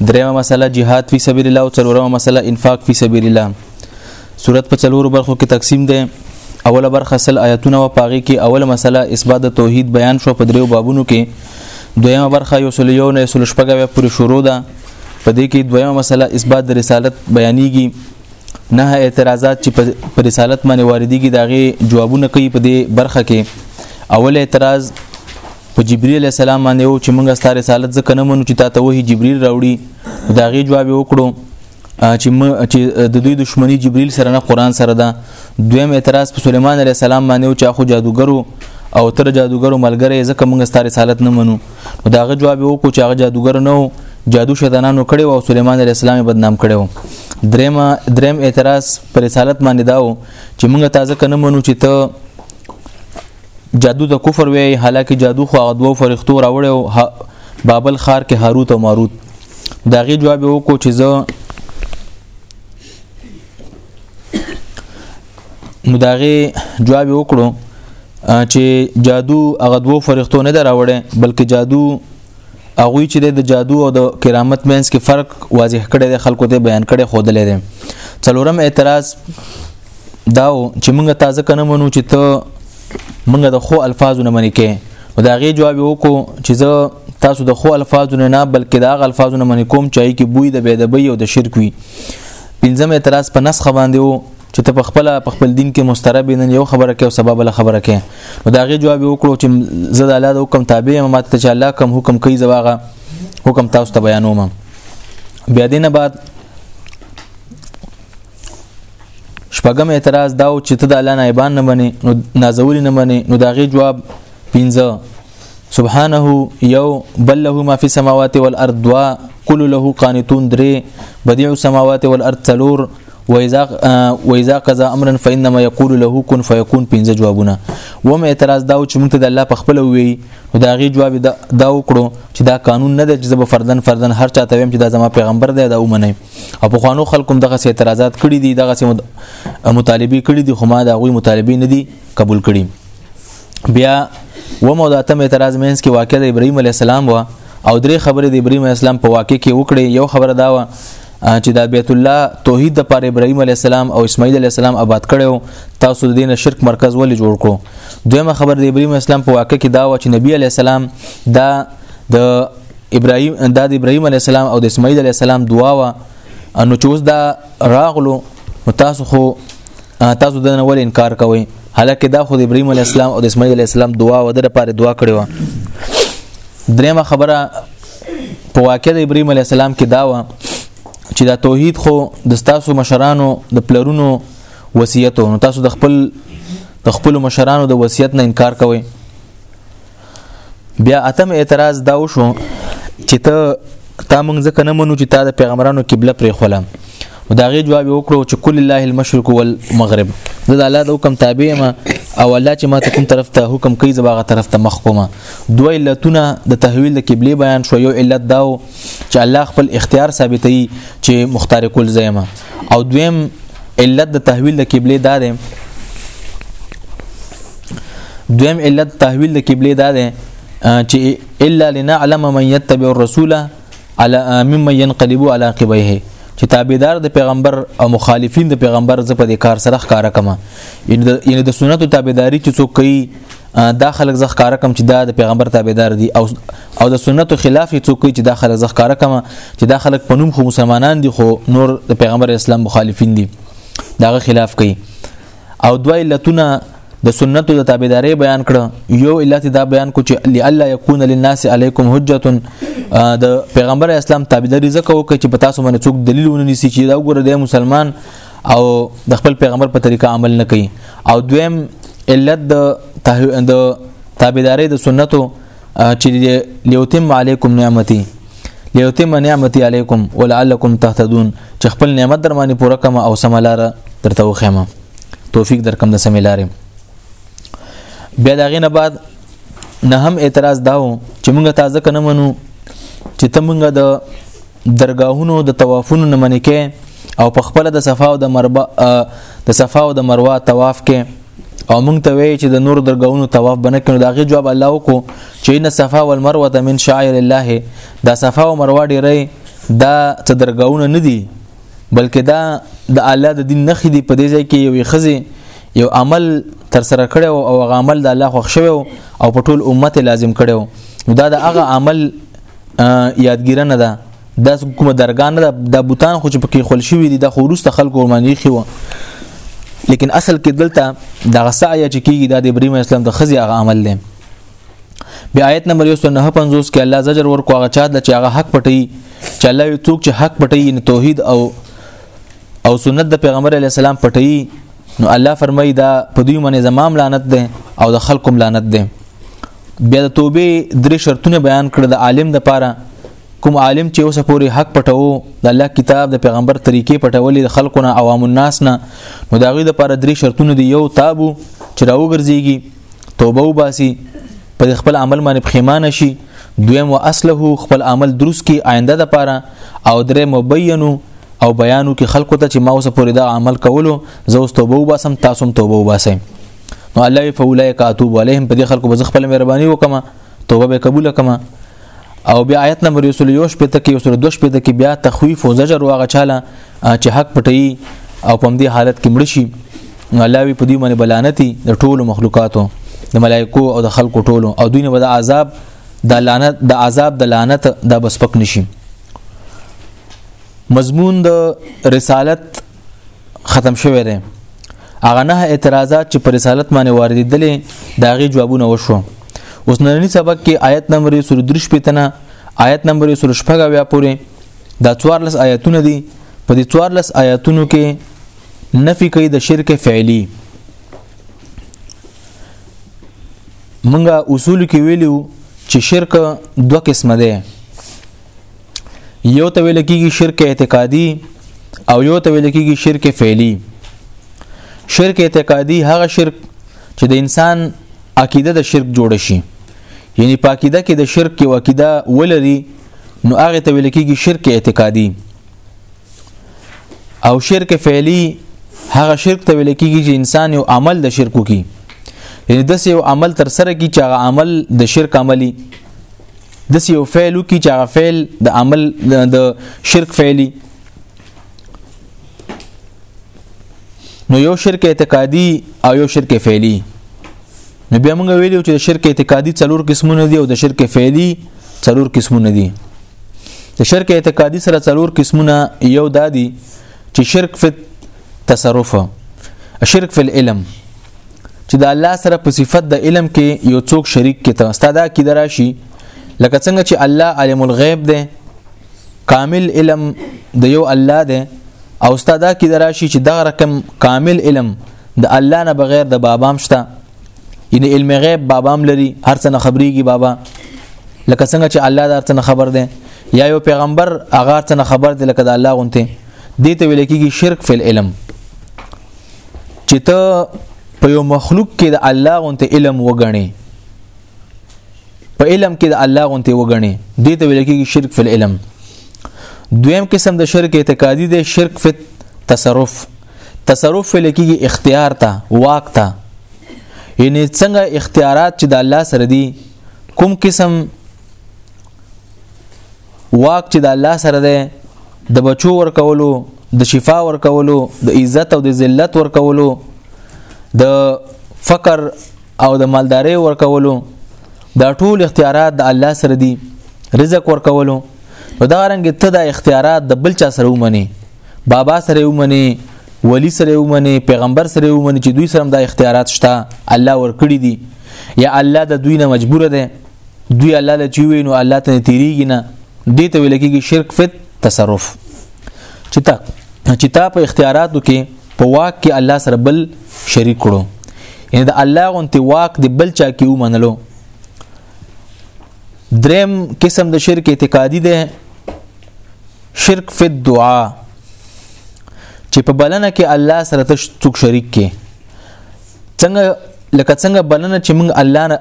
دریمه مسله جهاد فی سبیل الله او څلورمه مسله انفاق فی سبیل الله صورت په څلورو برخو کې تقسیم ده اوله برخه سل آیاتونه او پاغي کې اوله مسله اثبات توحید بیان شو په دریو بابونو کې دویمه برخه یو سل یو نه سل شپږه پورې شروع ده په دې کې دویمه مسله اثبات د رسالت بیانېږي نه اعتراضات چې په رسالت باندې واردېږي داغه جوابونه کوي په دې برخه کې اول اعتراض په جبريل عليه السلام باندې وو چې موږ ستاره رسالت ځکه نه منو چې تا ته وਹੀ جبريل راوړي دا غي جواب وکړو چې چې د دوی دښمنی جبريل سره نه قران سره ده دویم اعتراض په سليمان عليه السلام باندې وو چې اخو جادوګرو او تر جادوګرو ملګری ځکه موږ ستاره رسالت نه منو دا غي جواب وکړو چې هغه جادوګر نه وو جادو شیطانانو کړي او سليمان عليه السلام بدنام کړي وو دریم دریم اعتراض پر رسالت باندې داو چې موږ تازه کنه منو چې ته جادو ته کفر وی حالکه جادو خو هغه دوه فرښتو راوړی او بابل خار کې هاروت او ماروت دا غي جواب وکړو چې زه نو دا غي جواب وکړو چې جادو هغه دوه فرښتو نه دراوړې بلکې جادو هغه چې د جادو او د کرامت مینس کې فرق واضح کړي د خلکو ته بیان کړي خودلې دي څلورم اعتراض دا چې موږ تازه کنه مونږ چې ته موږ د خو الفاظو نه منې کې او دا غي جواب وکړو چې زه تاسو د خو الفاظو نه نه بلکې دا غ الفاظو نه منې کوم چې کې بوی د بيدبي او د شرک وي پنځم اعتراض په نسخ باندې وو چې ته په خپل په خپل دین کې مسترب نه یو خبره کې او سبب له خبره کې نو دا غي جواب وکړو چې زه د الله د حکم تابع یم ماته چې الله کوم حکم کوي زواغه حکم تاسو ته بیانوم بیا دینه بعد شپږم اعتراض دا چې ته د الله نایبان نه منې نو نازولی نه منې نو دا غي جواب پنځه سبحانه یو بل له ما فی السماوات والارض وا کل له قانتون درې بدیع السماوات والارض تلور واذا واذا قضا امرا فانما يقول له كن فيكون پنځه جوابونه و مې اعتراض داو چې موږ ته د الله په خپل وی نو دا غي جواب دا وکړو چې دا قانون نه دی چې زب فردن فردن هر چاته ویم چې دا زما پیغمبر دی دا ومني او په خوانو خلکو دغه سي اعتراضات کړي دي دغه سي مطالبه کړي دي خو ما دا غوي مطالبه نه دي قبول کړي بیا و مو دا تم اعتراض مینس کې واقع د ابراهيم عليه السلام و او درې خبرې د ابراهيم عليه السلام په واقع کې وکړي یو خبره دا و چې دا بیت الله توحید د پاره ابراهیم علی السلام او اسماعیل علی السلام آباد کړو تاسو د دین شرک مرکز ولې جوړ کړو دویمه خبر د ابراهیم اسلام په واقع کې دا و چې نبی علی السلام دا د ابراهیم دا د ابراهیم علی السلام او د اسماعیل علی السلام دعا و نو چې اوس دا راغلو تاسو خو تاسو د نور انکار کوئ حالکه دا خو د ابراهيم عليه السلام او د اسماعیل عليه السلام دعا و د لپاره دعا کړې و درېمه خبره په واقع د ابراهيم عليه السلام کې دا و چې دا توحید خو د تاسو مشرانو د پلرونو وصیت نو تاسو د خپل د خپل مشرانو د وصیت نه انکار کوئ بیا اتم اعتراض دا وشو چې ته تا مونږ ځکه نه منو چې تا د پیغمبرانو قبله پرې خوله دا غي جواب وکړو چې کل الله المشرق والمغرب زه د الله د حکم تابع ما او الله چې ما ته کوم طرف ته حکم کوي زباغه طرف ته مخ کومه دوه علتونه د تحویل د قبله بیان شو یو علت داو چې الله خپل اختیار ثابتوي چې مختار کل زیمه او دویم علت د تحویل د قبله دا ده دویم علت تحویل د قبله دا ده چې الا لنعلم من يتبع الرسول على ممن ينقلب على عقبيه چې تابعدار د پیغمبر او مخالفین د پیغمبر ز په دې کار سره ښکارا کما یعنی د سنتو تابعداري چې څوک کوي دا خلک زه ښکارا کوم چې دا د پیغمبر تابعدار دي او او د سنتو خلاف یې څوک چې دا خلک زه ښکارا کوم چې دا خلک په نوم خو مسلمانان دي خو نور د پیغمبر اسلام مخالفین دي داغه خلاف کوي او دوی لتونه د سنتو د تابعداري بیان کړ یو علت دا بیان کو چې لالا یکون للناس علیکم حجت د پیغمبر اسلام تابعداري زکه وکړي چې په تاسو باندې څوک دلیل ونه نیسي چې دا وګوره د مسلمان او د خپل پیغمبر په طریقه عمل نه کوي او دویم علت د د تابعداري د سنتو چې لیوتم علیکم نعمتي لیوتم نعمتي علیکم ولعلکم تهتدون چې خپل نعمت در باندې پوره کما او سملاره درته وخیمه توفیق در کم د سملاره بیا دا غینه بعد نه هم اعتراض داو چې موږ تازه کنه منو چې ته موږ د درگاهونو د طوافونو نه منې کې او په خپل د صفا او د مربع د صفا او د مروه طواف کې او مونږ ته وی چې د نور درگاهونو طواف بنه کړو دا غي جواب الله وکړو چې ان صفا والمروه من شعائر الله دا صفا او مروه ډیره دا څه درگاهونه نه دي بلکې دا د الله د دین نخې دی په دې ځای کې یوې خزه یو عمل تر سره کړو او هغه عمل د الله خوښ شوی او په ټول امت لازم کړو دا د هغه عمل یادګیره نه ده دا کومه درګان نه ده د بوتان خو چې پکې خل شوی دي د خورست خلکو معنی خو لیکن اصل کې دلته د غسعی چې کیږي د ابراهیم اسلام د خزي هغه عمل دی بیا آیت نمبر 159 کې الله زجر ورکو هغه چا د چې هغه حق پټي چې الله یو څوک چې حق پټي یعنی توحید او او سنت د پیغمبر علی السلام پټي نو الله فرمایي دا په دوی باندې زمام لعنت ده او د خلقم لعنت ده بیا د توبه درې شرطونه بیان کړ د عالم د پاره کوم عالم چې اوسه پوری حق پټو د الله کتاب د پیغمبر طریقې پټولې د خلکو نه عوام الناس نه نو دا غي د پاره درې شرطونه دی یو تابو چې راوګرځيږي توبه وباسي په خپل عمل باندې پښیمانه شي دویم و اصله خپل عمل درست کی آینده د پاره او درې مبینو او بیانو کې خلکو ته چې ما اوسه پوری دا عمل کولو زه اوس توبه وباسم تاسو هم توبه وباسئ نو الله وی فاولائک اتوب علیهم په دې خلکو به خپل مهرباني وکما توبه به قبول کما او بیا آیت نمبر یو سل یوش پته کې یو سل دوش پته کې بیا تخویف او زجر واغه چاله چې حق پټي او په دې حالت کې مړ شي نو الله وی په دې باندې بلانتی د ټولو مخلوقاتو د ملائکو او د خلکو ټولو او دوی نه به د عذاب د لعنت د عذاب د لعنت د بسپک نشي مضمون د رسالت ختم شوی دی هغه نه اعتراضات چې پر رسالت باندې واردېدلې داغي جوابونه وشو اوس نننی سبق کې آیت نمبر 103 پتنه آیت نمبر 116 بیا پورې دا 14 آیتونه دي په دې 14 آیتونو کې نفي کوي د شرک فعلی منګه اصول کې ویلو چې شرک دوه قسمه ده یو ته ویل کېږي شرک اعتقادي او یو ته ویل کېږي شرک فعلی شرک اعتقادي هغه شرک چې د انسان عقیده د شرک جوړ شي یعنی په عقیده کې د شرک کې عقیده ولري نو هغه ته ویل کېږي شرک اعتقادي او شرک فعلی هغه شرک ته ویل کېږي چې انسان یو عمل د شرک کوي یعنی د یو عمل تر سره کی چې هغه عمل د شرک عملی د یو فعل کی چې هغه فعل د عمل د شرک فعلی نو یو شرک اعتقادي او یو شرک فعلی نو بیا موږ ویلو چې شرک اعتقادي څلور قسمونه دي او د شرک فعلی څلور قسمونه دي د شرک اعتقادي سره څلور قسمونه یو دادي چې شرک فی تصرف شرک فی العلم چې د الله سره په صفت د علم کې یو څوک شریک کې ته ستاده کې دراشي لکه څنګه چې الله عالم الغیب دی کامل علم د یو الله دی او ستاده کې دراشي چې دغه رقم کامل علم د الله نه بغیر د بابام شته یعنی علم غیب بابام لري هر څه نه خبريږي بابا لکه څنګه چې الله دارته نه خبر دی یا یو پیغمبر هغه ته نه خبر دی لکه د الله غونته دي ته ویل کېږي شرک فی العلم چې ته په یو مخلوق کې د الله غونته علم وګڼې په علم کې د الله غونته وګڼې دې ته ویل کېږي شرک فی العلم دویم قسم د شرک اعتقادي دی شرک فی تصرف تصرف فی لکېږي اختیار ته واک ته یعنی څنګه اختیارات چې د الله سره دي کوم قسم واک چې د الله سره ده د بچو ورکولو د شفا ورکولو د عزت او د ذلت ورکولو د فقر او د مالداري ورکولو دا ټول اختیارات د الله سره دي رزق ورکولو نو دا رنګ ته د اختیارات د بل چا سره ومني بابا سره ومني ولی سره ومني پیغمبر سره ومني چې دوی سره د اختیارات شته الله ورکړي دي یا الله د دوی نه مجبور ده دوی الله له چوي نو الله ته تیریږي نه دي ته ویل کېږي شرک فت تصرف چې تا چې تا په اختیاراتو کې په واک کې الله سره بل شریک کړو یعنی د الله غونتی واک دی بل چا کې ومنلو دریم قسم د شرک اعتقادي دی شرک فی الدعا چې په بلنه کې الله سره ته څوک شریک کې څنګه لکه څنګه بلنه چې موږ الله نه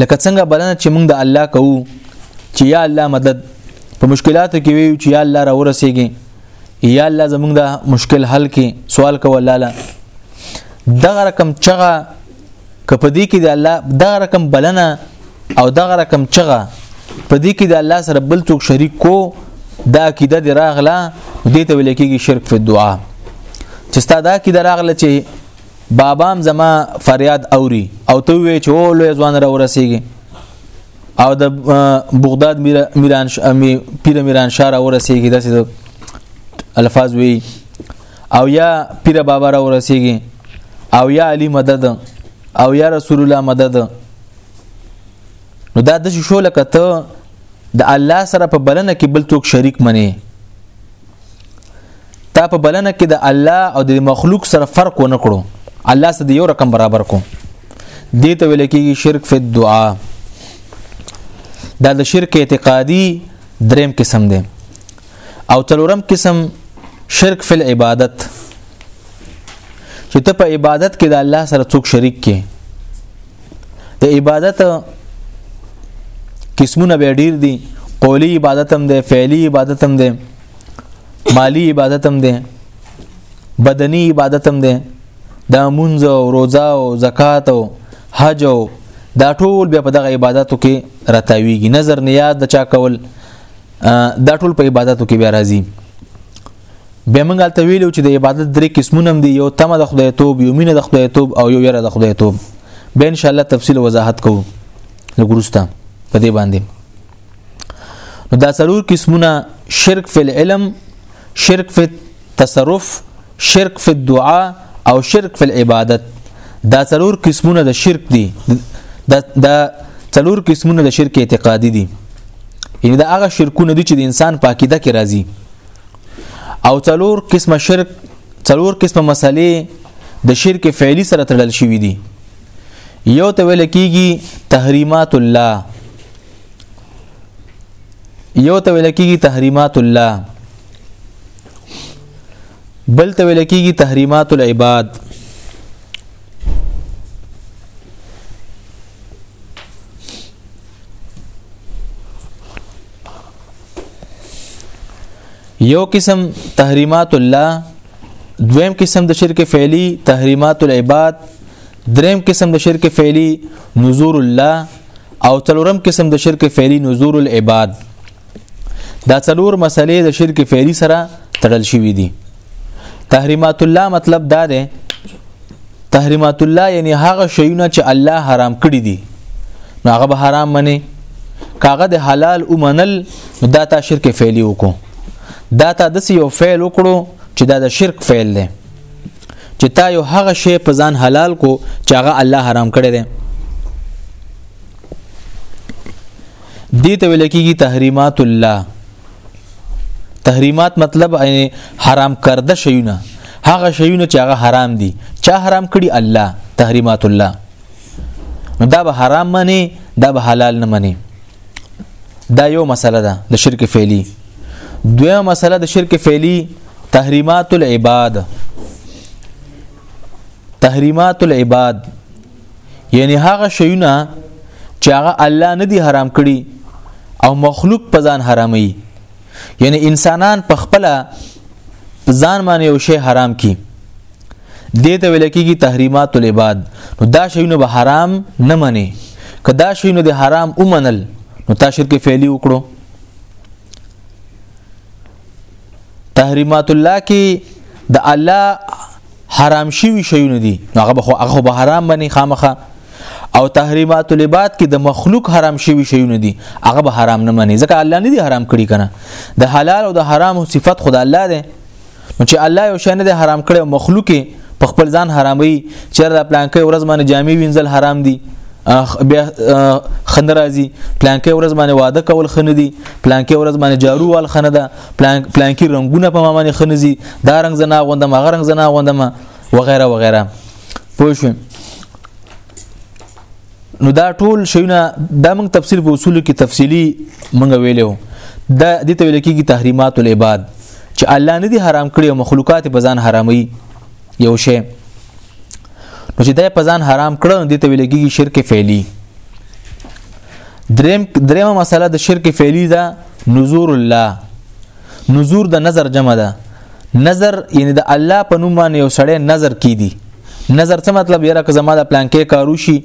لکه څنګه بلنه چې موږ د الله کوو چې یا الله مدد په مشکلاتو کې ویو چې یا الله را ورسېږي یا الله زموږ د مشکل حل کې سوال کوو الله له دغه رقم چغه کپدې کې د الله دغه رقم بلنه او دغه رقم چغه پدې کې د الله سره بل څوک شریک کو دا عقیده دی راغله دې ته ویل کېږي شرک په دعا چې ستا دا عقیده راغله چې بابام زما فریاد اوري او ته وی چې او لوی ځوان را ورسیږي او د بغداد میران پیر میران شاه را ورسیږي داسې الفاظ وی او یا پیر بابا را ورسیږي او یا علی مدد او یا رسول الله مدد نو دا د شو لکه ته د الله سره په بلنه کې بل څوک شریک منی تا په بلنه کې د الله او د مخلوق سره فرق ونه کړو الله سره یو رقم برابر کو دې ته ویل کېږي شرک فی الدعاء دا د شرک اعتقادي دریم قسم دی او څلورم قسم شرک فی العبادت چې ته په عبادت کې د الله سره څوک شریک کې د عبادت قسمونه به ډیر دي قولی عبادت هم ده فعلی عبادت هم ده مالی عبادت هم ده بدنی عبادت هم ده د مونځ او روزه او زکات او حج او دا ټول بیا په دغه عبادتو کې راتاویږي نظر نیاز د چا کول دا ټول په عبادتو کې بیا راځي به موږ هلته ویلو چې د عبادت درې قسمونه دي یو تمه د خدای توب یو مینه د خدای توب او یو یره د خدای توب به ان شاء الله تفصیل وضاحت کوو لګورسته په دې باندې نو دا څلور قسمونه شرک فی العلم شرک فی التصرف شرک فی الدعاء او شرک فی العبادت دا څلور قسمونه د شرک دي دا دا څلور قسمونه د شرک اعتقادي دي یعنی دا هغه شرکونه دي چې د انسان په عقیده کې راځي او څلور قسمه شرک څلور قسمه مسلې د شرک فعلی سره تړل شوې دي یو ته ویل کیږي تحریمات الله یو ته ویل کیږي تحریمات الله بل ته ویل کیږي تحریمات العباد یو قسم تحریمات الله دویم قسم د شرک فعلی تحریمات العباد دریم قسم د شرک فعلی نذور الله او څلورم قسم د شرک فعلی نذور العباد دا څلور مسلې د شرک فعلی سره تړل شوې دي تحریمات الله مطلب دا دی تحریمات الله یعنی هغه شیونه چې الله حرام کړی دي نو هغه به حرام منی کاغه د حلال او منل دا تا شرک فعلی وکړو دا تا د یو فعل وکړو چې دا د شرک فعل دی چې تا یو هغه شی په ځان حلال کو چې هغه الله حرام کړی دی دي ته ویل کېږي تحریمات الله تحریمات مطلب یعنی حرام کرده شیونه هغه شیونه چې هغه حرام دي چا حرام کړي الله تحریمات الله نو دا به حرام منی دا به حلال نه منی دا یو مسله ده د شرک فعلی دویمه مسله د شرک فعلی تحریمات العباد تحریمات العباد یعنی هغه شیونه چې هغه الله نه دی حرام کړي او مخلوق په ځان حرامي یعنی انسانان په خپل ځان باندې یو شی حرام کی دې ته ویل کېږي تحریمات العباد نو دا شیونه به حرام نه مني که دا شیونه د حرام ومنل نو تا شرک فعلی وکړو تحریمات الله کې د الله حرام شوی شیونه دي نو هغه خو هغه به حرام بني خامخه او تحریمات لباد کې د مخلوق حرام شوی شیونه دي هغه به حرام نه مني ځکه الله نه دي حرام کړی کنه د حلال او د حرام صفت خدای الله دی نو چې الله یو شی نه دی حرام کړی مخلوق په خپل ځان حرامي چې را پلان کې ورځ باندې جامې وینځل حرام دي بیا خندرازي پلانکې ورځ باندې واده کول خنه دي پلانکې ورځ باندې جارو وال خنه ده پلان پلانکی رنگونه په ما باندې خنزي دا رنگ زنا غوندم هغه رنگ زنا غوندم وغیرہ وغیرہ پوه شو نو دا ټول شیونه دا موږ تفصیل په اصول کې تفصیلی موږ ویلو دا د ته ویل کېږي تحریمات العباد چې الله نه دي حرام کړی او مخلوقات په ځان حرامي یو شی نو چې د په ځان حرام کړو نو د تویل کېږي شرک فعلی دریم دریمه مسله د شرک فعلی ده نذور الله نذور د نظر جمع ده نظر یعنی د الله په نوم باندې یو سړی نظر کی دي نظر څه مطلب یره که زما د پلان کې کارو شي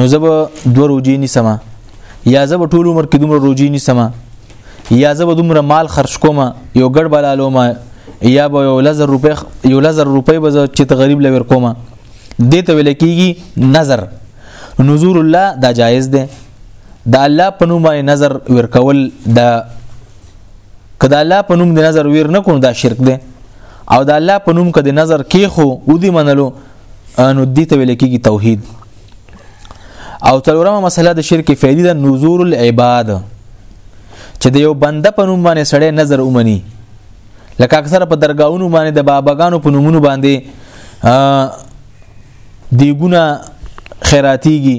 نو زه به دوه روجې نیسم یا زه به ټول عمر کې دومره روجې نیسم یا زه به دومره مال خرج کوم یو ګډ بلالوم یا به یو لزر روپې یو لزر روپې به چې ته غریب لور کوم دې ته ویل کېږي نظر نذور الله دا جایز دی د الله په نوم باندې نظر ورکول دا کله الله په نوم د نظر ویر نه کوم دا شرک دی او د الله په نوم کده نظر کې خو ودی منلو نو دې ته ویل کېږي توحید او څلورمه مسله د شرک فعلی د نذور العباد چې د یو بنده په نوم باندې سړی نظر اومني لکه اکثر په درگاونو باندې د باباګانو په نومونو باندې دیګونه خیراتیږي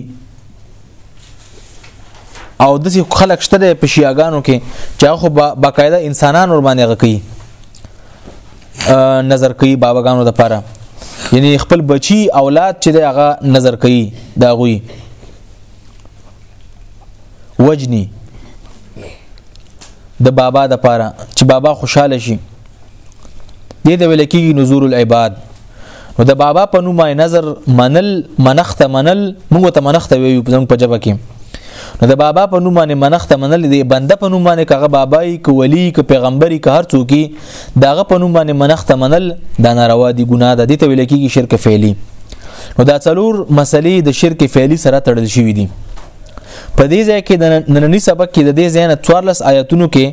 او د خلک شته په شیاګانو کې چې خو باقاعده انسانان ور باندې غکي نظر کوي باباګانو د پاره یعنی خپل بچی اولاد چې دغه نظر کوي دا غوي وجنی د بابا د پاره چې بابا خوشاله شي دې د ویل کېږي نزور العباد نو د بابا په نوم باندې نظر منل منخت منل موږ ته منخت ویو زموږ په جبه کې نو د بابا په نوم باندې منخت منل دی بنده په نوم باندې کغه بابای ک ولی ک پیغمبري ک هر څوک داغه په نوم باندې منخت منل دا ناروا دي ګناه ده دي ته ویل کېږي شرک فعلی نو دا څلور مسلې د شرک فعلی سره تړل شوې دي په دې ځای کې د نننی سبق کې د دې ځای نه 14 آیاتونو کې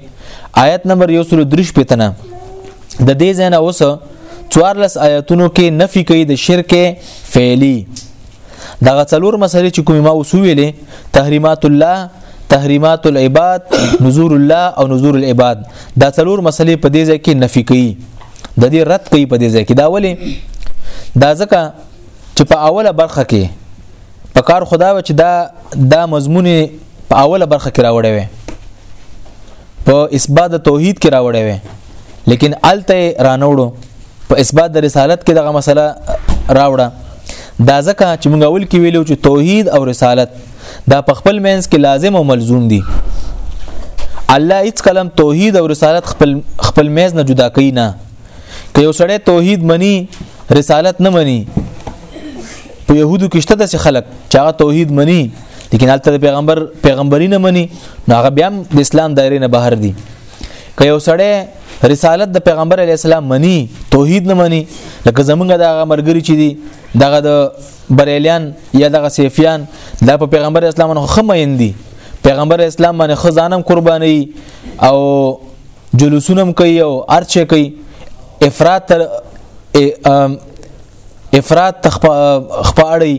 آیت نمبر 103 پتنه د دې ځای نه اوس څوارلس آیاتونو کې نفي کوي د شرک فعلی دغه څلور مسلې چې کومې ما وسویلې تحریمات الله تحریمات العباد نذور الله او نذور العباد دا څلور مسلې په دې ځای کې نفي کوي د دې رد کوي په دې ځای کې دا ولې دا ځکه چې په اوله برخه کې په کار خدا و چې دا دا مضمون په اوله برخه کې راوړې وي په اثبات د توحید کې راوړې وي لیکن الته رانوړو په اثبات د رسالت کې دغه مسله راوړه دا ځکه چې موږ اول کې ویلو چې توحید او رسالت دا په خپل مینس کې لازم او ملزوم دي الله هیڅ کلم توحید او رسالت خپل خپل میز نه جدا کوي نه که یو سړی توحید منی رسالت نه منی په يهودو کې شته داسې خلک چې هغه توحید مني لیکن هلته پیغمبر پیغمبري نه مني نو هغه بیا د اسلام دایره نه بهر دي که یو سړی رسالت د پیغمبر علی السلام مني توحید نه مني لکه زمونږ د هغه مرګري چې دي دغه د بریلیان یا دغه سیفیان دا په پیغمبر اسلام نه خمه اندي پیغمبر اسلام باندې خزانم قرباني او جلوسونه هم کوي او ارچه کوي افراط تر افراط تخپاړي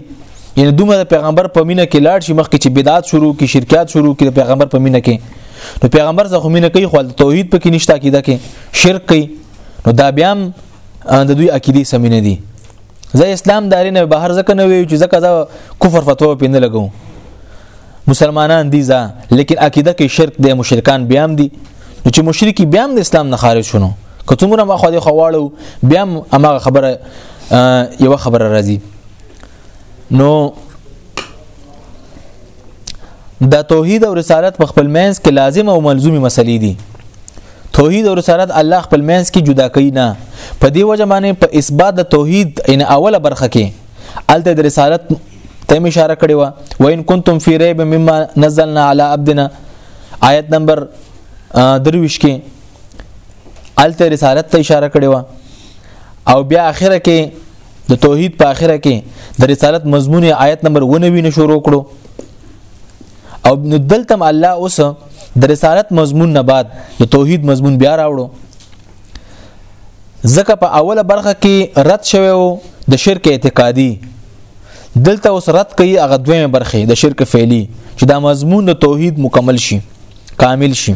یعنی دومره پیغمبر په مینه کې لاړ شي مخکې چې بدعات شروع کی شرکیات شروع کی پیغمبر په مینه کې نو پیغمبر زه مینه کوي خو توحید په کې نشتا کیده کې شرک کوي نو دا بیا د دوی عقیده سمینه دي زه اسلام داري نه بهر ځکه نه وی چې ځکه دا کفر فتوا پینې لګو مسلمانان دي ځا لیکن عقیده کې شرک دي مشرکان بیا هم دي نو چې مشرکی بیا هم د اسلام نه خارج شونه که څومره ما خو دې خواړو بیا هم هغه خبره یو خبره راځي نو دا توحید او رسالت په خپل منځ کې لازم او ملزومي مسلې دي توحید او رسالت الله خپل منځ کې جدا کوي نه په دې وجه باندې په اثبات د توحید ان اوله برخه کې الته د رسالت ته اشاره کړې و و ان کنتم فی ریب مما نزلنا علی عبدنا آیت نمبر درویش کې الته رسالت ته اشاره کړې و او بیا اخره کې د توحید په اخره کې د رسالت مضمون آیت نمبر 19 نه شروع کړو او نو دلته الله اوس د رسالت مضمون نه بعد د توحید مضمون بیا راوړو ځکه په اوله برخه کې رد شوی وو د شرک اعتقادي دلته اوس رد کوي هغه دویمه برخه د شرک فعلی چې دا مضمون د توحید مکمل شي کامل شي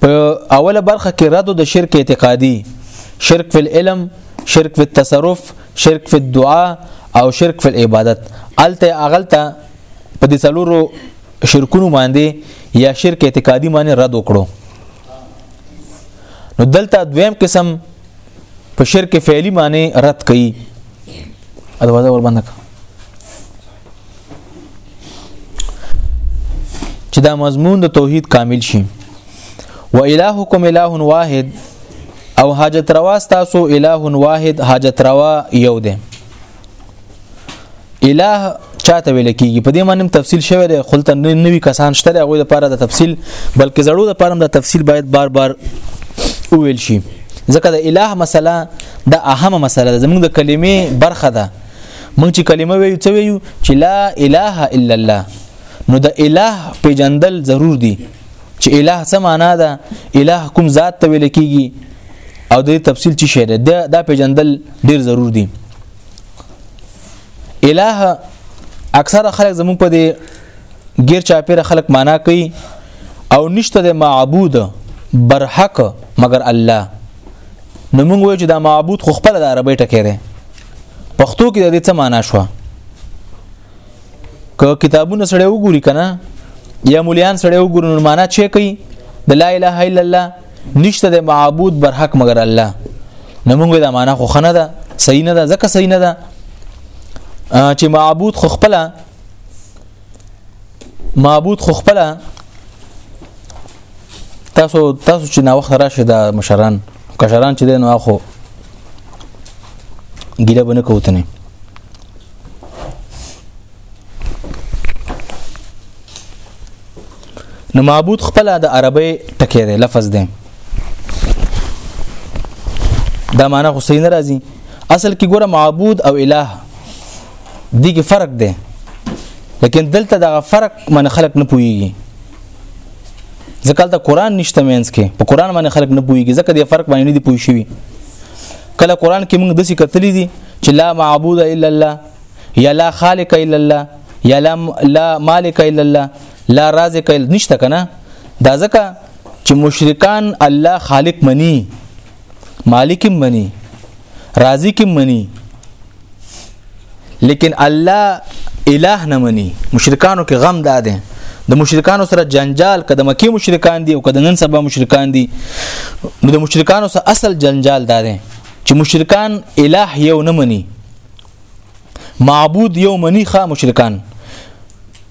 په اوله برخه کې رد د شرک اعتقادي شرک فی العلم شرک فی التصرف شرک فی الدعاء او شرک فی العبادت الته اغلته په دې څلورو شرکونو باندې یا شرک اعتقادي باندې رد وکړو نو دلته دویم قسم په شرک فعلی باندې رد کړي ادا ور باندې چې دا مضمون د توحید کامل شي و الهکم اله واحد او حاجت روا تاسو اله واحد حاجت روا یو دی اله چاته ویل کیږي په دې معنی تفصیل شوی دی خلک نوې کسان شته هغه لپاره د تفصیل بلکې زړو لپاره د تفصیل باید بار بار وویل شي ځکه د اله مسله د اهمه مسله ده زموږ د کلمې برخه ده موږ چې کلمه ویو څه ویو چې لا اله الا الله نو د اله پیجندل ضرور دي چې اله څه معنا ده اله کوم ذات ته ویل کیږي او د تفصیل چې شعر ده دا پیجندل ډیر ضرور دي اله اکثر خلک زموږ په دې غیر چاپیره خلک معنا کوي او نشته د معبود برحق مگر الله نو موږ وایو چې دا معبود خو خپل د عربی ټکی دی پښتو کې د دې څه معنا شو که کتابونه سره وګوري کنه یا مليان سره وګوري نو معنا چې کوي د لا اله الا الله نشته د معبود بر حق مگر الله نو موږ دا معنا خو خنه ده صحیح نه ده ځکه صحیح نه ده چې معبود خو خپل معبود خو خپل تاسو تاسو چې نا وخت راشي دا مشران کشران چې دین واخو ګیله بنه کوتنه نو معبود خپل د عربی ټکی دی لفظ دی دا معنی خو صحیح نه راځي اصل کې ګوره معبود او الہ دي کې فرق دی لیکن دلته دغه فرق من خلق نه پويږي ځکه دا قران نشته مینس کې په قران باندې خلک نه پويږي ځکه د فرق باندې نه دی پوي شوی کله قران کې موږ د څه کتلې دي چې لا معبود الا الله یا لا خالق الا الله یا لا لا مالک الا الله لا رازق الا نشته کنه دا ځکه چې مشرکان الله خالق مني مالک منی رازق منی لیکن الله الہ نه منی مشرکانو کې غم داده د مشرکانو سره جنجال کده مکی مشرکان دي او کده نن سبا مشرکان دي نو د مشرکانو سره اصل جنجال داده چې مشرکان الہ یو نه منی معبود یو منی ښا مشرکان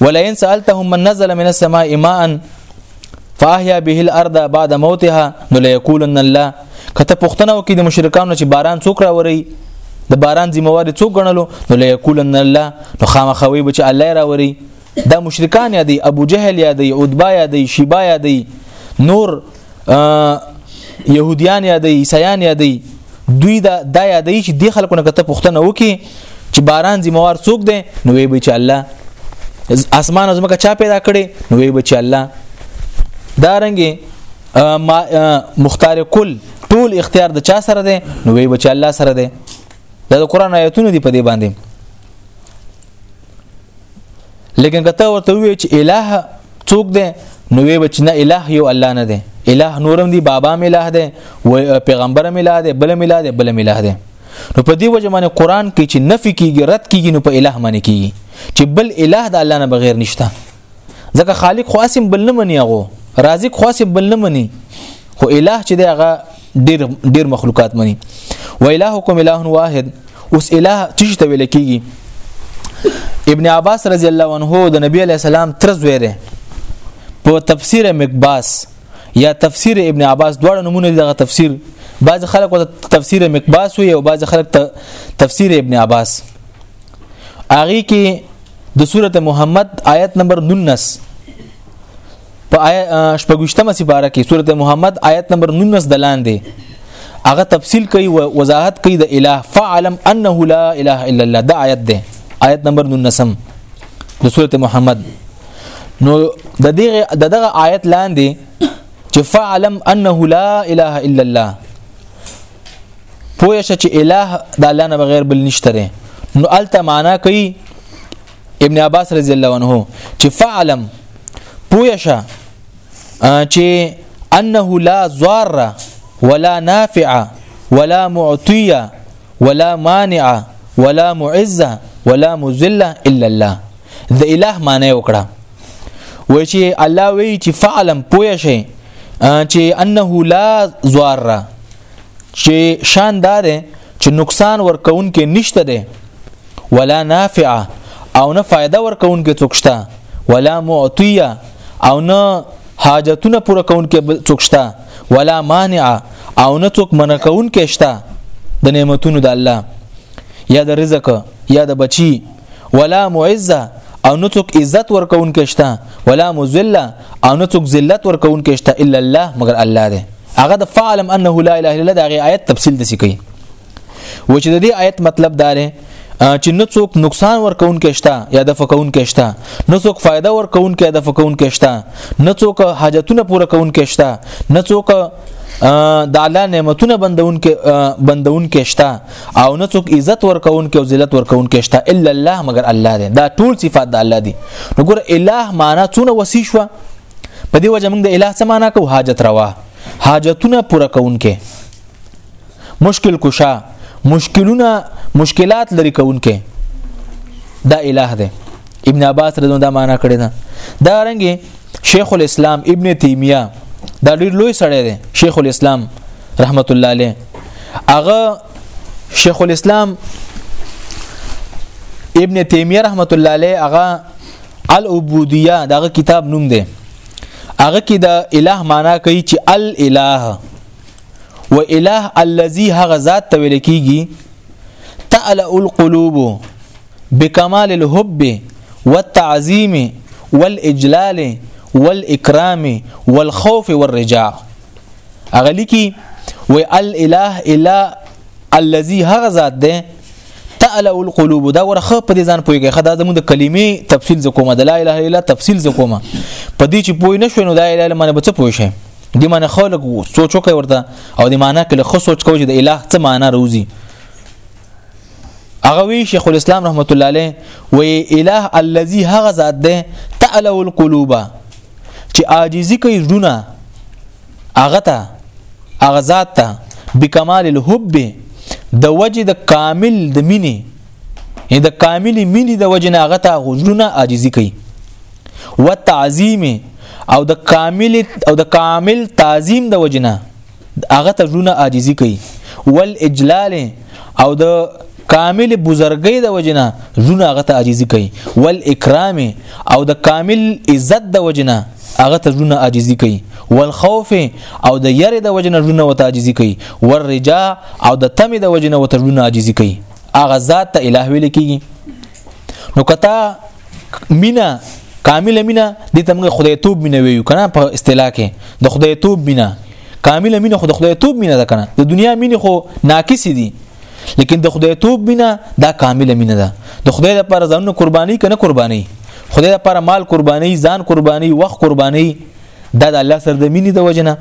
ولئن سالتهم من نزل من السماء ماء فاحيا به الارض بعد موتها نو ليقولن الله کته پښتنه وکي د مشرکانو چې باران څوک راوري د باران ذمہوار څوک غنلو نو ليقولن الله نو خامخوي بچ الله راوري دا مشرکان یادي ابو جهل یادي عتبه یادي شیبا یادي نور يهوديان یا د عیسایان یا دی دوی دا د یادې چې د خلکو نه کته پښتنه وکي چې باران ذمہوار څوک دی نو وی به چې الله اسمان او زمکه چا پیدا کړي نو وی به چې الله دا رنګي مختار کل ټول اختیار د چا سره دی نو وی به چې الله سره دی دا د قران آیتونه دی په دې باندې لیکن کته ورته وی چې الہ څوک دی نو وی بچ نه الہ یو الله نه دی الہ نورم دی بابا م الہ دی و پیغمبر م الہ دی بل م الہ دی بل م الہ دی نو په دې وجه باندې قران کې چې نفي کیږي رد کیږي نو په الہ باندې کیږي چې بل الہ د الله نه بغیر نشته ځکه خالق خو اسیم بل نه مني هغه رازق خو اسیم بل نه مني خو الٰه چې دی هغه ډیر ډیر مخلوقات مني و الٰهکم الٰه واحد اوس الٰه چې ته ویل کیږي ابن عباس رضی الله عنه د نبی علی السلام تر زویره په تفسیر مقباس یا تفسیر ابن عباس دواړه نمونه دغه تفسیر بعض خلک وته تفسیر مقباس وي او بعض خلک تفسیر ابن عباس اغي کې د سورته محمد آیت نمبر 19 په شپږشتمه سپاره کې سورته محمد آیت نمبر 19 د لاندې هغه تفصیل کوي وضاحت کوي د الہ فعلم انه لا اله الا الله دا آیت ده آیت نمبر 19 د سورته محمد نو د دغه دغه آیت لاندې چې فعلم انه لا اله الا الله پوه شه چې الٰه د الله نه بغیر بل نشته دی نو الته معنا کوي ابن عباس رضی الله عنه چې فعلم پوه شه چې انه لا ضار ولا نافع ولا معطي ولا مانع ولا معز ولا مذل الا الله د اله معنی وکړه وای چې الله وی چې فعلم پوه شي چې انه لا زوار چې شان دار چې نقصان ورکون کې نشته ده ولا نافعه او نه فائدہ ورکون کې څوک شته ولا معطیه او نه حاجتونه پوره کون کې څوک شته ولا مانع او نه څوک منع کون کې شته د نعمتونو د الله یا د رزق یا د بچی ولا معزه او نو څوک عزت ورکون کېشته ولا مذله او نو څوک ذلت ورکون کېشته الا الله مگر الله دی هغه د فعلم انه لا اله الا الله دغه آیت تفصیل دسی کوي و چې د دې آیت مطلب دا دی چې نو څوک نقصان ورکون کېشته یا د فکون کېشته نو څوک فائدہ ورکون کې د فکون کېشته نو څوک حاجتونه پوره کون کېشته نو څوک د الله نعمتونه بندون کې بندون کې شته او نه څوک عزت ورکون کې او ذلت ورکون کې شته الا الله مگر الله دی دا ټول صفات د الله دي نو ګور اله معنا څونه وسی شو په دې وجه موږ د اله څه معنا کو حاجت روا حاجتونه پوره کون کې مشکل کشا مشکلونه مشکلات لري کون کې دا اله دی ابن عباس رضی الله عنه معنا کړی دا دا رنګي شیخ الاسلام ابن تیمیه دا ډیر لوی سړی دی شیخ الاسلام رحمت الله علیه هغه شیخ الاسلام ابن تیمیه رحمت الله علیه هغه العبودیه دغه کتاب نوم دی هغه کې د اله معنا کوي چې الاله و اله الذي هغه ذات ته ویل کیږي تعلق القلوب بکمال الحب والتعظیم والاجلال والاکرام والخوف والرجاء اغلی کی و الاله الا الذي هغه ذات ده تعلو القلوب دا ورخه په دې ځان پويږي خدای زموږ د کلمې تفصیل زکومه د لا اله الا تفصیل زکومه په دې چې پوي نشو نو دا اله الا معنی به څه پوي شي دې معنی خلک سوچو کوي ورته او دې معنی کله خو سوچ کوي چې د اله څه معنی روزي هغه وی شیخ الاسلام رحمت الله علیه وی اله الذی هغه ذات ده تعلو القلوب چې عاجزی کوي زړونه هغه ته هغه ذات ته بکمال الحب د وجه د کامل د مینې د کامل مینې د وجه نه هغه ته غوږونه عاجزی کوي وتعظیم او د کامل او د کامل تعظیم د وجنه هغه ته زړونه عاجزي کوي ول اجلال او د کامل بزرګۍ د وجنه زړونه هغه ته عاجزي کوي ول اکرام او د کامل عزت د وجنه هغه ته زړونه عاجزي کوي ول خوف او د یری د وجنه زړونه وته عاجزي کوي ور رجا او د تمه د وجنه وته زړونه عاجزي کوي هغه ذات ته الوه ویل کیږي نو کته مینا کامل مینا د ته موږ خدای توب مینا ویو کنه په اصطلاح کې د خدای توب مینا کامل مینا خو د خدای توب مینا ده کنه د دنیا مینې خو ناقص دي لیکن د خدای توب مینا دا کامل مینا ده د خدای لپاره ځانونه قرباني کنه قرباني خدای لپاره مال قرباني ځان قرباني وخت قرباني دا د الله سره د مینې د وجنه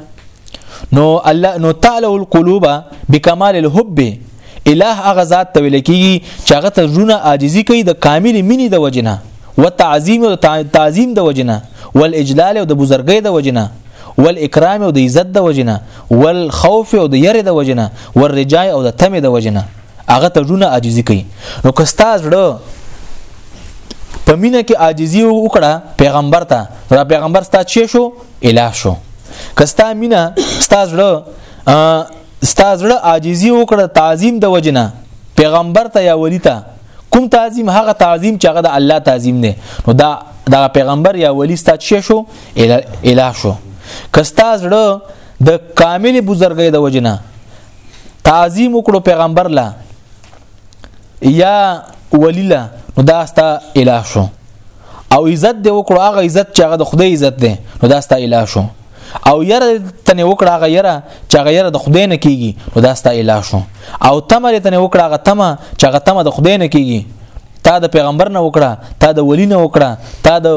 نو الله نو تعالی القلوب بکمال الحب اله هغه ذات ته ویل کیږي چې هغه ته زړونه عاجزي کوي د کامل مینې د وجنه وتعظیم او تعظیم د وجنه والاجلال او د بزرګۍ د وجنه والاکرام او د عزت د وجنه والخوف او د یری د وجنه والرجاء او د تمه د وجنه هغه ته زړونه عاجزي کوي نو که ستاسو زړه په مینه کې عاجزي وکړه پیغمبر ته را پیغمبر ستا چی شو اله شو که ستا مینه ستا زړه ستا زړه عاجزي وکړه تعظیم د وجنه پیغمبر ته یا ولی ته کوم تعظیم هغه تعظیم چې هغه د الله تعظیم دی نو دا دا پیغمبر یا ولی ستا چې شو اله شو کستا زړه د کامل بزرګۍ د وجنه تعظیم وکړو پیغمبر لا یا ولی لا نو دا ستا اله شو او عزت دی وکړو هغه عزت چې هغه د خدای عزت دی نو دا ستا اله شو او یره تنه وکړه هغه یره چې هغه یره د خدای نه کیږي نو دا ستا الہ شو او تمه تنه وکړه هغه تمه چې هغه تمه د خدای نه کیږي تا د پیغمبر نه وکړه تا د ولی نه وکړه تا د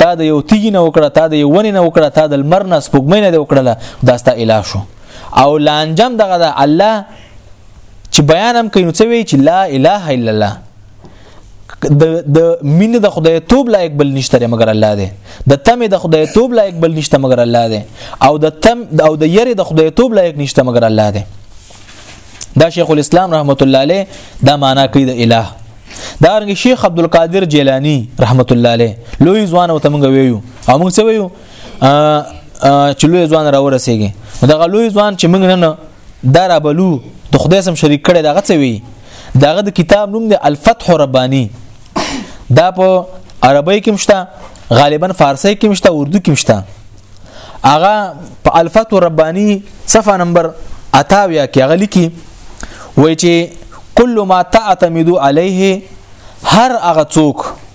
تا د یو تیګ نه وکړه تا د یو ونی نه وکړه تا د لمر نه سپوږمۍ نه وکړه دا ستا الہ شو او لانجم دغه د الله چې بیان هم کوي نو څه وی چې لا اله الا الله د د مینې د خدای توب لایق بل نشته مګر الله دی د تمه د خدای توب لایق بل نشته مګر الله دی او د تم او د یری د خدای توب لایق نشته مګر الله دی دا شیخ الاسلام رحمت الله علیه دا معنا کوي د الٰه دا رنګ شیخ عبد القادر جیلانی رحمت الله علیه لوی ځوان او تمنګ ویو او موږ څه ویو چې لوی ځوان را ورسیږي دا لوی ځوان چې موږ نه دا رابلو د خدای سم شریک کړي دغه څه وی دغه د کتاب نوم دی الفتح ربانی دا په عربی کې مشته غالبا فارسی کې مشته اردو کې مشته هغه په الفتح ربانی صفه نمبر 28 کې هغه لیکي وای چې کل ما تعتمدو علیه هر هغه څوک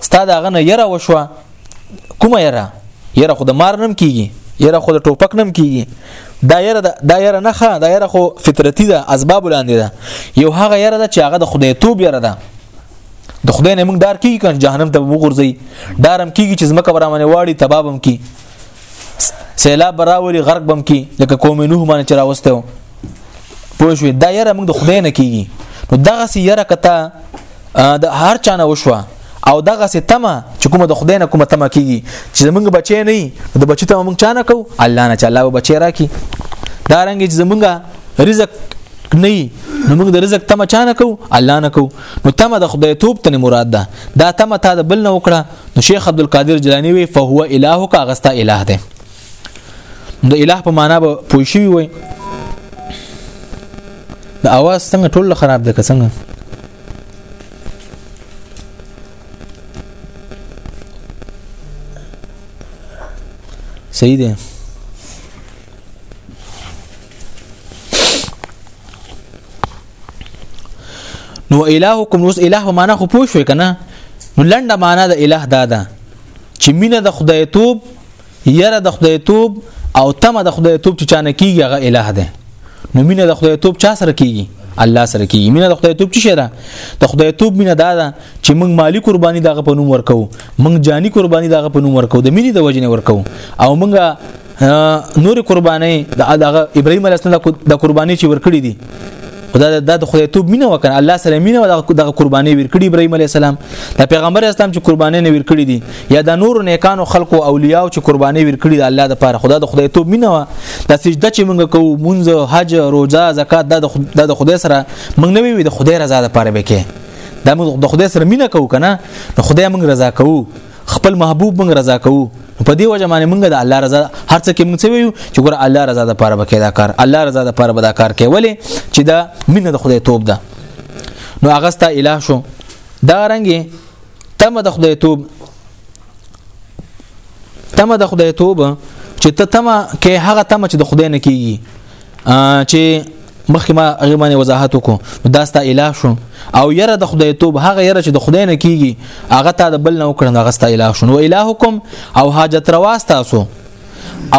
ستا دا غنه یره وشو کومه یره یره خو د مار نم کیږي یره خو د ټوپک نم کیږي دا یره دا یره نه ښه دا یره خو فطرتي ده اسباب لاندې ده یو هغه یره ده چې هغه د خدای توب یره ده د خدای نه موږ دار کیږي کنه جهنم ته وګورځي دارم کیږي چې زمکه برامنه واړي تبابم کی سیلاب براولي غرق بم کی لکه قوم نوح باندې چې راوستو پوه شو دا یره موږ د خدای نه کیږي نو دغه سی یره کته د هر چانه وشوه او دغه سی تمه چې کومه د خدای نه کومه تمه کیږي چې موږ بچی نه د بچی تمه موږ چانه کو الله نه چې الله به بچی راکی دا رنګ چې زمونږ رزق نه نو موږ د رزق تمه چانه کو الله نه کو نو تمه د خدای توپ ته مراد ده دا تمه تا د بل نه وکړه نو شیخ عبد القادر جیلانی وی فهو الهک اغستا اله ده د اله په معنا به پوه شي وي د اواز څنګه ټول خراب ده که څنګه صحیح ده نو الهکم اوس اله معنا خو پوه شوې کنه نو لنډه معنا د اله دا ده چې مینه د خدای توب یره د خدای توب او تمه د خدای توب چې چانه کیږي هغه اله ده نو مینه د خدای توب چا سره کیږي الله سره کیږي مینه د خدای توب چې شره د خدای توب مینه دا ده چې موږ مالی قرباني دغه په نوم ورکو موږ جانی قرباني دغه په نوم ورکو د مینې د وجنه ورکو او موږ نور قرباني د دغه ابراهيم عليه السلام د قرباني چې ورکړي دي خدا د خدای توب مینه وکړه الله سره مینه وکړه دغه قرباني ورکړي ابراهيم عليه السلام د پیغمبر اسلام چې قرباني نه ورکړي دي یا د نور نیکانو خلکو اولیاء چې قرباني ورکړي د الله د پاره خدا د خدای توب مینه و د سجده چې موږ کوو مونږ حج روزه زکات د خدای سره موږ نه وي د خدای رضا د پاره وکړي دا موږ د خدای سره مینه کوو کنه نو خدای موږ رضا کوو خپل محبوب موږ رضا کوو نو په دې وجه باندې موږ د الله رضا هر څه کې موږ څه ویو چې ګور الله رضا د پاره بکې دا کار الله رضا د پاره به دا کار کوي ولې چې دا مینه د خدای توپ ده نو هغه ستا الٰه شو دا رنګې تم د خدای توپ تم د خدای توپ چې ته تم کې هغه تم چې د خدای نه کیږي چې مخکې ما هغه باندې وضاحت وکړو دا ستا الٰه شو او یره د خدای توب هغه یره چې د خدای نه کیږي هغه تا د بل نه وکړن هغه ستا الٰه شو نو الٰهکم او حاجت روا تاسو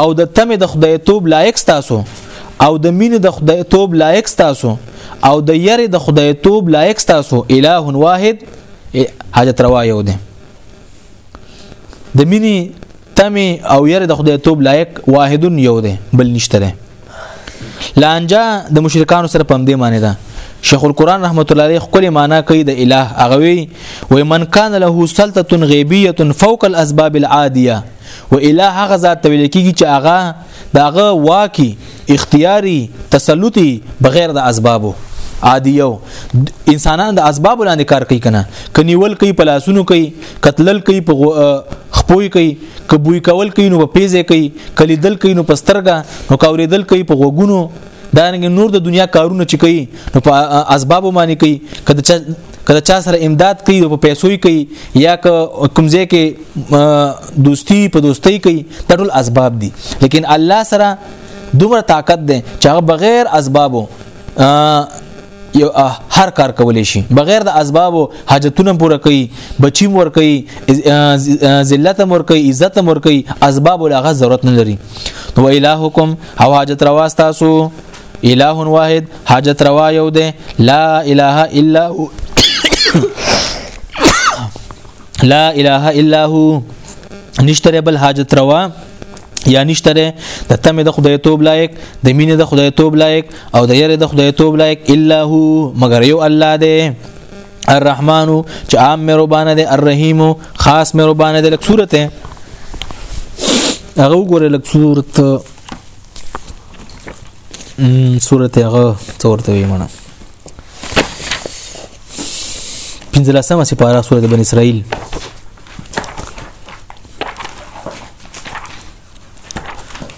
او د تم د خدای توب لایق تاسو او د مین د خدای توب لایق تاسو او د یره د خدای توب لایق تاسو الٰه واحد حاجت روا یو دی د مینی تمی او ير د خدای توب لایق واحدن یو دی بل نشته دی لانجا د مشرکانو سره پم دی معنی ده شیخ القران رحمت الله علیه خپل معنا کوي د الٰه هغه وی و من کان له سلطه غیبیه فوق الاسباب العادیه و الٰه هغه ذات ویل کیږي چې هغه داغه واکي اختیاري تسلطي بغیر د اسبابو عادي یو انسانان د اسباب لاندې کار کوي کنه کنيول کوي پلاسونو کوي قتلل کوي په خپوي کوي کبوي کول کوي نو په پیزه کوي کلیدل کوي نو په سترګه نو کاوریدل کوي په غوګونو دا نور د دنیا کارونه چې کوي نو په اسباب باندې کوي کله که چا سره امداد کوي په پیسو یې کوي یا که کومځه کې دوستی په دوستۍ کوي دا ټول اسباب دي لیکن الله سره دومره طاقت ده چې هغه بغیر اسبابو یو هر کار کولای شي بغیر د اسبابو حاجتونه پوره کوي بچی مور کوي ذلت مور کوي عزت مور کوي اسباب له هغه ضرورت نه لري نو الہکم او حاجت روا تاسو اله واحد حاجت روا یو دی لا اله الا هو لا اله الا هو نشتره بل حاجت روا یا نشتره د تمه د خدای توب لایق د مینې د خدای توب لایق او د یره د خدای توب لایق الا هو مگر یو الله دی الرحمن چې عام مهربان دی الرحیم خاص مهربان دی لکه صورت هغه وګوره لکه صورت صورت هغه تورته وي منه پنځلسمه سپاره سورۃ بنی اسرائیل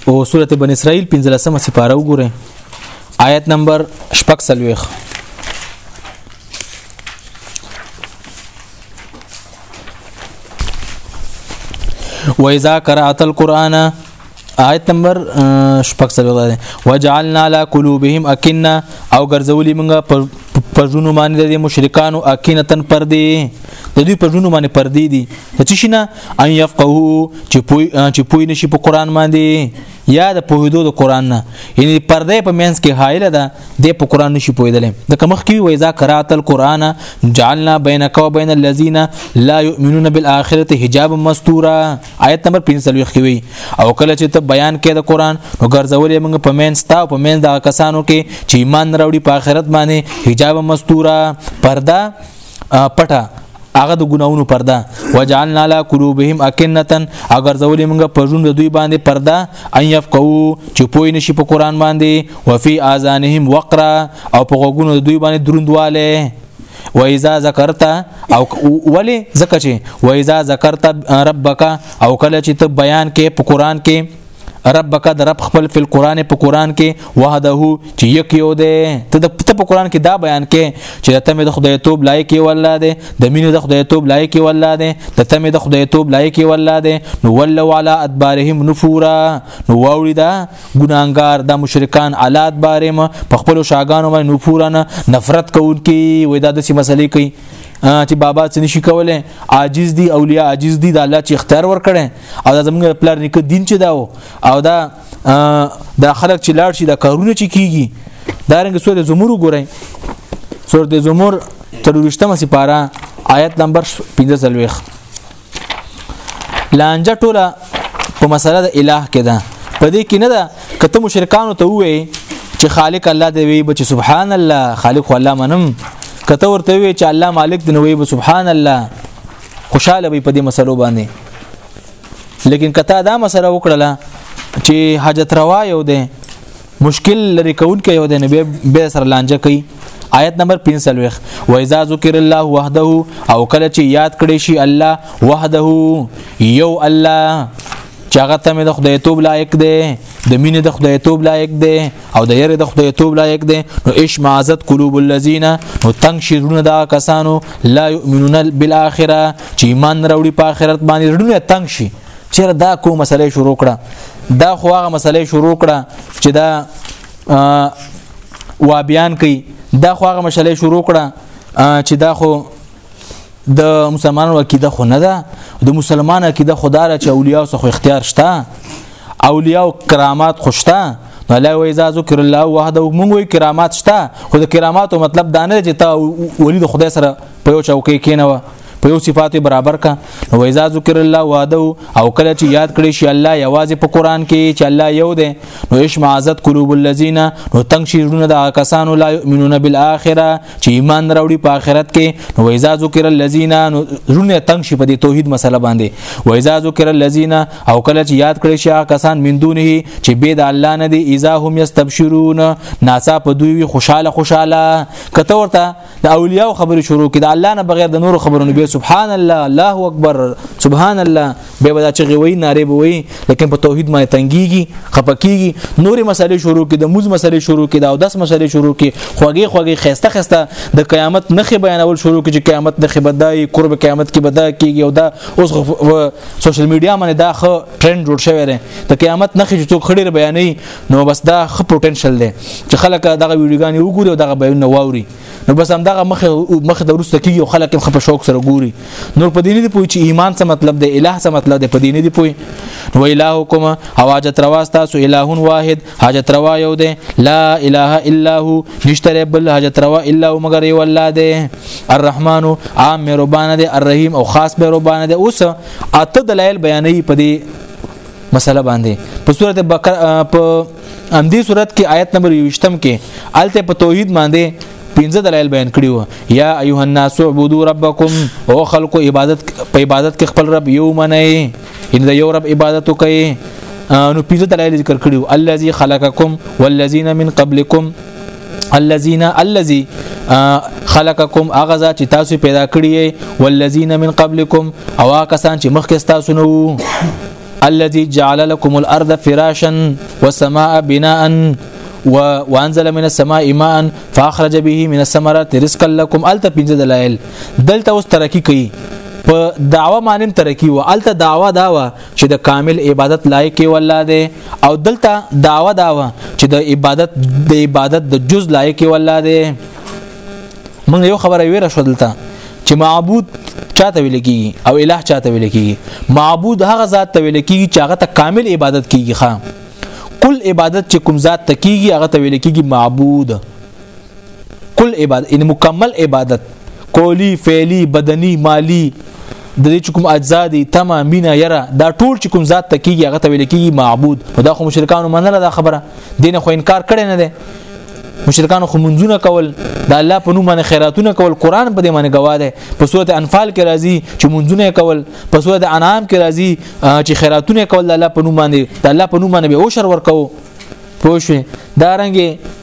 او سورۃ بنی اسرائیل پنځلسمه سپاره وګوره آیت نمبر شپږ سلويخ وإذا قرأت القرآن آیت نمبر شپږ سره ده وجعلنا لا قلوبهم اكنه او ګرځولې موږ په ژوند باندې د مشرکانو اكنتن پر دی د دوی په ژوند باندې پر دی دي د چی شنه ان يفقهو چې پوي چې پوي نشي په قران باندې یا د پوهیدو د قران نه یعنی پردې په مینس کې حایله ده د په قران نشي پویدل د کمخ کې وای ذا قرات القران جعلنا بينك وبين الذين لا يؤمنون بالاخره حجاب مستورا آیت نمبر 45 کې وی او کله چې ته بیان کې د قران نو ګرځولې موږ په مین ستا او په مین د کسانو کې چې ایمان راوړي په آخرت باندې حجاب مستوره پرده پټه هغه د ګناونو پرده وجعلنا لا قلوبهم اكنتا اگر زولې موږ په ژوند دوی باندې پرده ان يفقهو چې پوي نشي په قران باندې وفي اذانهم وقرا او په غوګونو دوی باندې دروندواله و اذا ذکرت او ولی ذکر چې و اذا ذکرت ربک او کله چې ته بیان کې په قران کې ربک د رب خپل فل قران په قران کې وحده چې یک یو دی ته د پته په قران کې دا بیان کې چې د تمه د خدای توب لایق یو الله دی د مینې د خدای توب لایق یو الله دی د تمه د خدای توب لایق یو الله دی نو ولوا علی ادبارهم نفورا نو وړي دا ګناګار د مشرکان الات باره ما په خپل شاګانو باندې نفورانه نفرت کوونکي وې دا د سي مسلې کوي چې بابا څه نشي کولای عاجز دي اولیاء عاجز دي د الله چې اختیار ورکړي او دا زمونږ پلار نیک دین چې داو او دا د خلک چې لاړ شي دا کارونه چې کیږي دا رنګ سورې زمور وګورئ سورې زمور تر 20 مې سپاره آیت نمبر 15 لانجه ټوله په مسله د الٰه کې ده په دې کې نه ده کته مشرکانو ته وې چې خالق الله دی وی بچ سبحان الله خالق الله منم کته ورته وی چې الله مالک دی نو وی سبحان الله خوشاله وي په دې مسلو باندې لیکن کته دا مسله وکړه چې حاجت روا یو دی مشکل لري کوونکی یو دی نو به سره لانجه کوي آیت نمبر 45 و اذا ذکر الله وحده او کله چې یاد کړي شي الله وحده یو الله چې هغه ته د خدای توب لایق دی د مینې د خدای توب لایق دی او د یره د خدای توب لایق دی نو اش معزت قلوب الذین نو تنگ شیرونه دا کسانو لا یؤمنون بالآخره چې ایمان راوړي په آخرت باندې رډونه تنگ شي چیر دا کو مسله شروع کړه دا خو هغه مسله شروع کړه چې دا وا بیان کړي دا خو هغه مسله شروع کړه چې دا خو د مسلمانانو عقیده خو نه ده د مسلمان عقیده خدا را چې اولیاء او خو اختیار شته اولیاء او کرامات خو شته الله و اذا ذکر الله وحده موږ وی کرامات شته خو د کراماتو مطلب دا نه چې تا ولی د خدای سره په یو چوکۍ کېنوه په یو صفات برابر کا نو اذا ذکر الله وحده او کله چې یاد کړی شي الله یوازې په قران کې چې الله یو دی نو اشمعزت قلوب الذين نو تنگ شي ژوند د کسانو لا یؤمنون بالاخره چې ایمان راوړي په آخرت کې نو اذا ذکر الذين نو ژوند تنگ شي په دې توحید مسله باندې و اذا ذکر الذين او کله چې یاد کړی شي کسان من دونه چې به د الله نه دی اذا هم یستبشرون ناڅا په دوی خوشاله خوشاله کته ورته د اولیاء خبرې شروع کړي د الله نه بغیر د نور خبرونو به سبحان الله الله اکبر سبحان الله به ودا چې غوي ناره به وي لیکن په توحید باندې تنګيږي خپکیږي نورې مسلې شروع کړي د موز مسلې شروع کړي او داس مسلې شروع کړي خوږي خوږي خسته خسته د قیامت نخې بیانول شروع کړي چې قیامت نخې بدای قرب قیامت کې بدای کیږي او دا اوس سوشل میډیا باندې دا خو ټرند جوړ شوی دی د قیامت نخې چې څوک خړې بیانې نو بس دا خ پوتنشل دی چې خلک دغه ویډیوګانې وګوري او دغه بیان واوري نو بس هم دغه مخ مخ د ورسته کیږي او خلک هم په شوق سره ګوري نور په دیني دی پوي چې ایمان څه مطلب دی الٰه څه مطلب دی په دیني دی پوي نو الٰهکم حواجت روا تاسو الٰه واحد حاجت روا یو دی لا اله الا هو نشتره بل حاجت روا الا هو مگر یو الله دی الرحمن عام مهربان دی الرحیم او خاص مهربان دی اوس اته دلایل بیانې په دې مسله باندې په سورت بقره په همدې سورت کې آیت نمبر 28 کې الته په توحید باندې پنځه دلایل بیان کړی وو یا ایها الناس عبدوا ربکم او خلق عبادت په عبادت کې خپل رب یو منئ ان یو رب عبادت کوي نو پنځه دلایل ذکر کړی وو الذی خلقکم والذین من قبلکم الذين الذي خلقکم هغه ذات چې تاسو پیدا کړی والذین من قبلکم او هغه کسان چې مخکې تاسو نو الذي جعل لكم الارض فراشا والسماء بناء و... وانزل من السماء ماء فاخرج به من الثمرات رزقا لكم الته پنځه دلایل دلته اوس ترقی کوي په دعوه مانم ترقی و الته دعوه داوه چې د کامل عبادت لایق یو الله دی او دلته داوا داوا چې د عبادت د عبادت د جز لایق یو الله دی موږ یو خبره ویره شو دلته چې معبود چاته ویل کیږي او الٰه چاته ویل کیږي معبود هغه ذات ته ویل کیږي چې هغه ته کامل عبادت کیږي خام کل عبادت چې کوم ذات ته کیږي هغه ته ویل کیږي معبود کل عبادت ان مکمل عبادت کولی فعلی بدنی مالی د دې چې کوم اجزا دي تما مینا یرا دا ټول چې کوم ذات تکیږي هغه ته ویل کیږي معبود دا خو مشرکانو منله دا خبره دین خو انکار کړي نه دي مشرکان خو منځونه کول د الله په نوم باندې خیراتونه کول قران په دې باندې گواه ده په سورته انفال کې راځي چې منځونه کول په سورته انعام کې راځي چې خیراتونه کول د الله په نوم باندې د الله په نوم باندې به اوشر ورکو پوه شو دا رنګه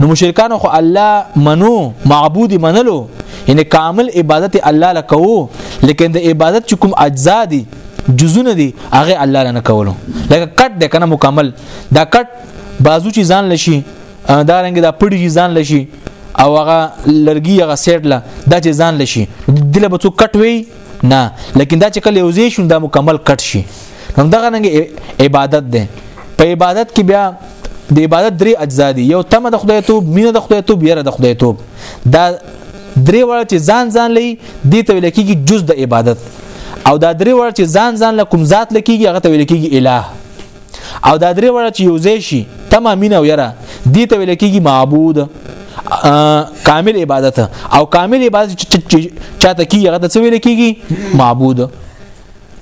نو مشرکان خو الله منو معبود منلو یعنی کامل عبادت الله لکوو لیکن د عبادت چې کوم اجزا دي جزونه دي هغه الله لنه کولو لکه کټ د کنه مکمل دا کټ بازو چې ځان لشي دا رنګ دا پړي چې ځان لشي او هغه لرګي هغه سیټ لا دا چې ځان لشي دله به څو کټ وي نه لیکن دا چې کله یو ځای شون دا مکمل کټ شي نو دغه ننګ عبادت ده په عبادت کې بیا د عبادت درې اجزا دي یو تمه د خدای توب مینه د خدای توب یره د خدای توب دا درې وړه چې ځان ځان لې دي ته ویل کېږي جز د عبادت او دا درې وړه چې ځان ځان له کوم ذات لکېږي هغه ته ویل کېږي الٰه او دا درې وړه چې یو ځای شي تمه مینه او یره دي ته ویل کېږي معبود کامل عبادت او کامل عبادت چاته کیږي هغه ته څه ویل کېږي معبود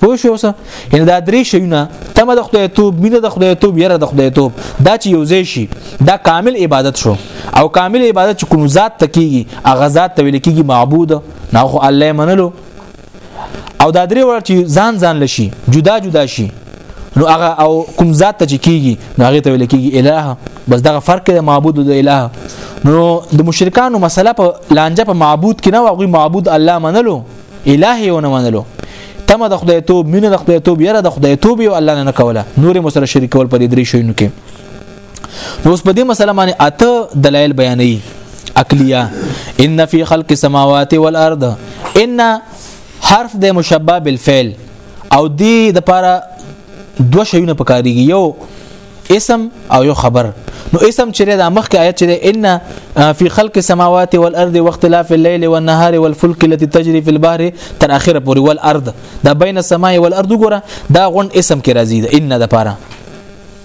پوه شو اوس ان دا درې شیونه تمه د خدای توب مینه د خدای توب یره د خدای توب دا چې یو ځای شي دا کامل عبادت شو او کامل عبادت چې کوم ذات تکیږي هغه ذات ته ویل کېږي معبود نه خو الله منلو او دا درې وړ چې ځان ځان لشي جدا جدا شي نو هغه او کوم ذات ته چې کیږي نو هغه ته ویل کیږي الہ بس دغه فرق دی معبود د الہ نو د مشرکانو مسله په لانجه په معبود کې نه واغوي معبود الله منلو الہ یې ونه منلو تمه د خدای توب مینه د خدای توب یره د خدای توب یو الله نه کوله نور مسره شریکول په دې درې شوینو کې نو اوس په دې مسله باندې اته دلایل بیانې عقلیه ان فی خلق السماوات والارض ان حرف د مشبہ بالفعل او دی د پاره دو شیونه پکاريږي یو اسم او یو خبر نو اسم چې د مخ کې آیت چې ان فی خلق السماوات والارض واختلاف الليل والنهار والفلك التي تجري في البحر تر اخره پورې والارض دا بین السماء والارض ګره دا غون اسم کې راځي ان د پاره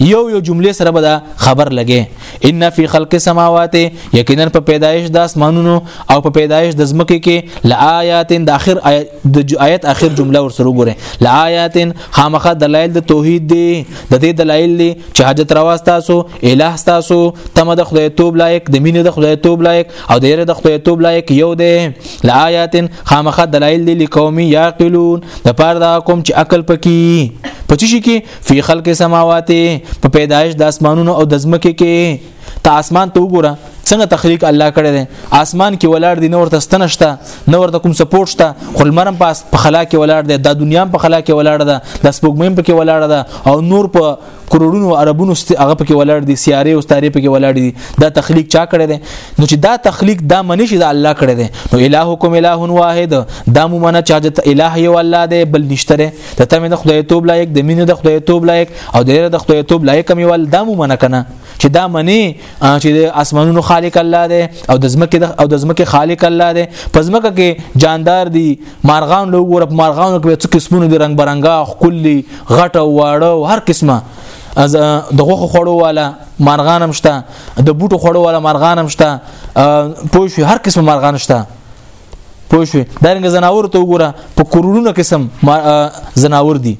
یو یو جمله سره به دا خبر لګي ان فی خلق السماوات یقینا په پیدایش د اسمانونو او په پیدایش د زمکه کې لآیات د اخر د آیت اخر جمله ور سره ګوره لآیات خامخه دلایل د توحید دی د دې دلایل دی چې حاجت روا تاسو الہ تاسو تم د خدای توب لایق د مینې د خدای توب لایق او د یره د خدای توب لایق یو دی لآیات خامخه دلایل دی لقوم یعقلون د پاره دا کوم چې عقل پکې پچی شي کې فی خلق سماوات په پیدایش د اسمانونو او د ځمکې کې ته اسمان ته وګوره څنګه تخلیق الله کړی دی اسمان کې ولاړ دی نور تستنه شته نور د کوم سپورټ شته خو لمرم پاس په خلا کې ولاړ دی د دنیا په خلا کې ولاړ ده د سپوږمۍ په کې ولاړ ده او نور په کروڑونو عربونو هغه په کې ولاړ دي سیاره او ستاره په کې ولاړ دي دا تخلیق چا کړی دی نو چې دا تخلیق دا منی شي دا الله کړی دی نو الہکم الہ واحد دا مومنه چا چې الہ یو الله دی بل نشته د تمه د خدای توب لایق د مینې د خدای توب لایق او د لري د خدای توب لایق مې ول دا مو منه کنه چې دا منی چې د اسمانونو خالق الله دی او د زمکه د او د زمکه خالق الله دی په زمکه کې جاندار دی مارغان له ګور په مارغانو کې څه قسمونه دي رنگ برنګا خولي غټه واړه هر قسمه از د غوخه خړو والا مارغان هم شته د بوټو خړو والا مارغان هم شته پوه شو هر قسم مارغان شته پوه شو دا رنګ زناور ته وګوره په کورونو قسم زناور دي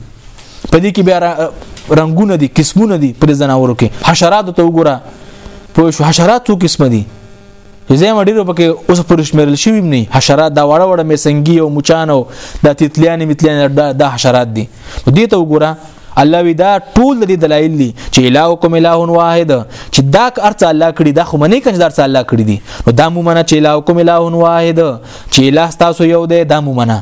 په دې کې بیا رنگونه دي قسمونه دي پر زناورو کې حشرات ته وګوره پوه شو حشرات څو قسم دي زم ډیرو پکې اوس پر شمیرل شوی نه حشرات دا وړه وړه میسنګي او مچان او د تتلیان متلیان دا حشرات دي دې ته وګوره الله وی دا ټول د دې دلایل دي چې الهکم اله واحد چې دا ارڅ الله کړی دا خو منې کنه دا ارڅ الله کړی دي نو دا مو منه چې الهکم اله واحد چې اله تاسو یو دی دا مو منه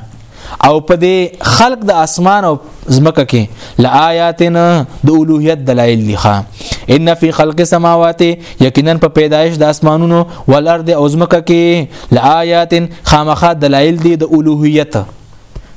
او په دې خلق د اسمان او زمکه کې لآیاتنا د اولوہیت دلایل دي ښا ان فی خلق السماوات یقینا په پیدایش د اسمانونو ولر د او زمکه کې لآیات خامخا دلایل دي د اولوہیت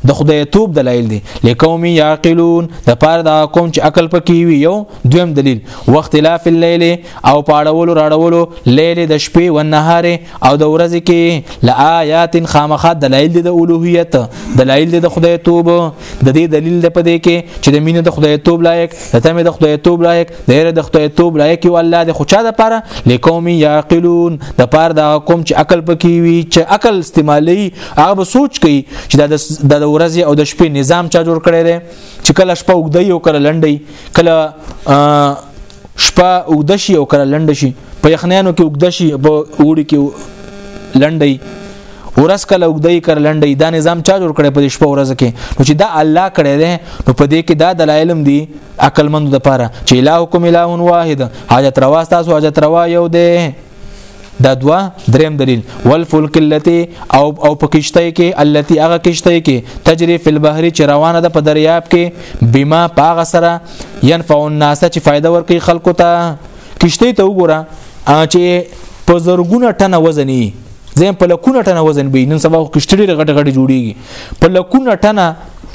د خدای توپ دلایل دي لقوم یاقلون د پاره دا قوم چې عقل پکې وي یو دویم دلیل واختلاف الليل او پاړولو راړولو لیل د شپې او نهار او د ورځې کې لآیات خامخات دلایل دي د اولوهیت دلایل دي د خدای توب د دې دلیل د پدې کې چې د مینې د خدای توب لایق د تمه د خدای توب لایق د هر د خدای توب لایق یو الله د خوچا د پاره لقوم یاقلون د پاره دا قوم چې عقل پکې وي چې عقل استعمالي هغه به سوچ کوي چې دا د ورځې او د شپې نظام چا جوړ کړی دی چې کله شپه وګدي او کله لنډي کله شپه وګد شي او کله لنډ شي په یخنیانو کې وګد شي په اوړي کې لنډي ورس کله وګدای کر لنډي دا نظام چا جوړ کړي په شپه ورځ کې نو چې دا الله کړي ده نو په دې کې دا دلایلم دي عقل مند د پاره چې الهکم الهون واحد حاجت روا تاسو حاجت روا یو ده دا دوا دریم دلیل والفلک اللتی او او پکشته کې اللتی هغه کشته کې تجری فی البحر چې روانه ده په دریاب کې بما پاغه سره ينفع الناس چې فائدہ ورکړي خلکو ته کشته ته وګوره چې په زرګونه ټنه وزنی زم په لکونه ټنه وزن به نن سبا کشته ډیره غټه غټه جوړیږي په لکونه ټنه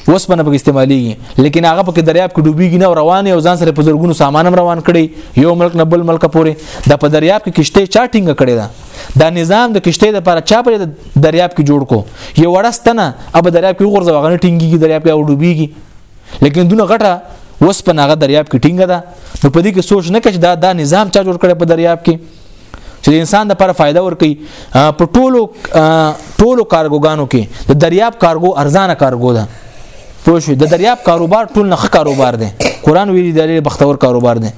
وسپنه په استعمالي لیکن هغه په دریاب کې ډوبېږي نه روان او ځان سره په زرګونو سامان هم روان کړي یو ملک نه بل ملک پورې د په دریاب کې کشته چاټینګ کړي دا دا نظام د کشته لپاره چا په دریاب کې جوړ کو یو وړستنه اب دریاب کې وګرځي هغه ټینګي دریاب کې او ډوبېږي لیکن دونه غټه وسپنه هغه دریاب کې ټینګه ده نو په دې کې سوچ نه کړي دا دا نظام چا جوړ کړي په دریاب کې چې د انسان لپاره فایده ورکړي په ټولو ټولو کارګوګانو کې د دریاب کارګو ارزانه کارګو ده پوه شو د دریاب کاروبار ټول نه کاروبار دی قران ویلي د لري بختور کاروبار دی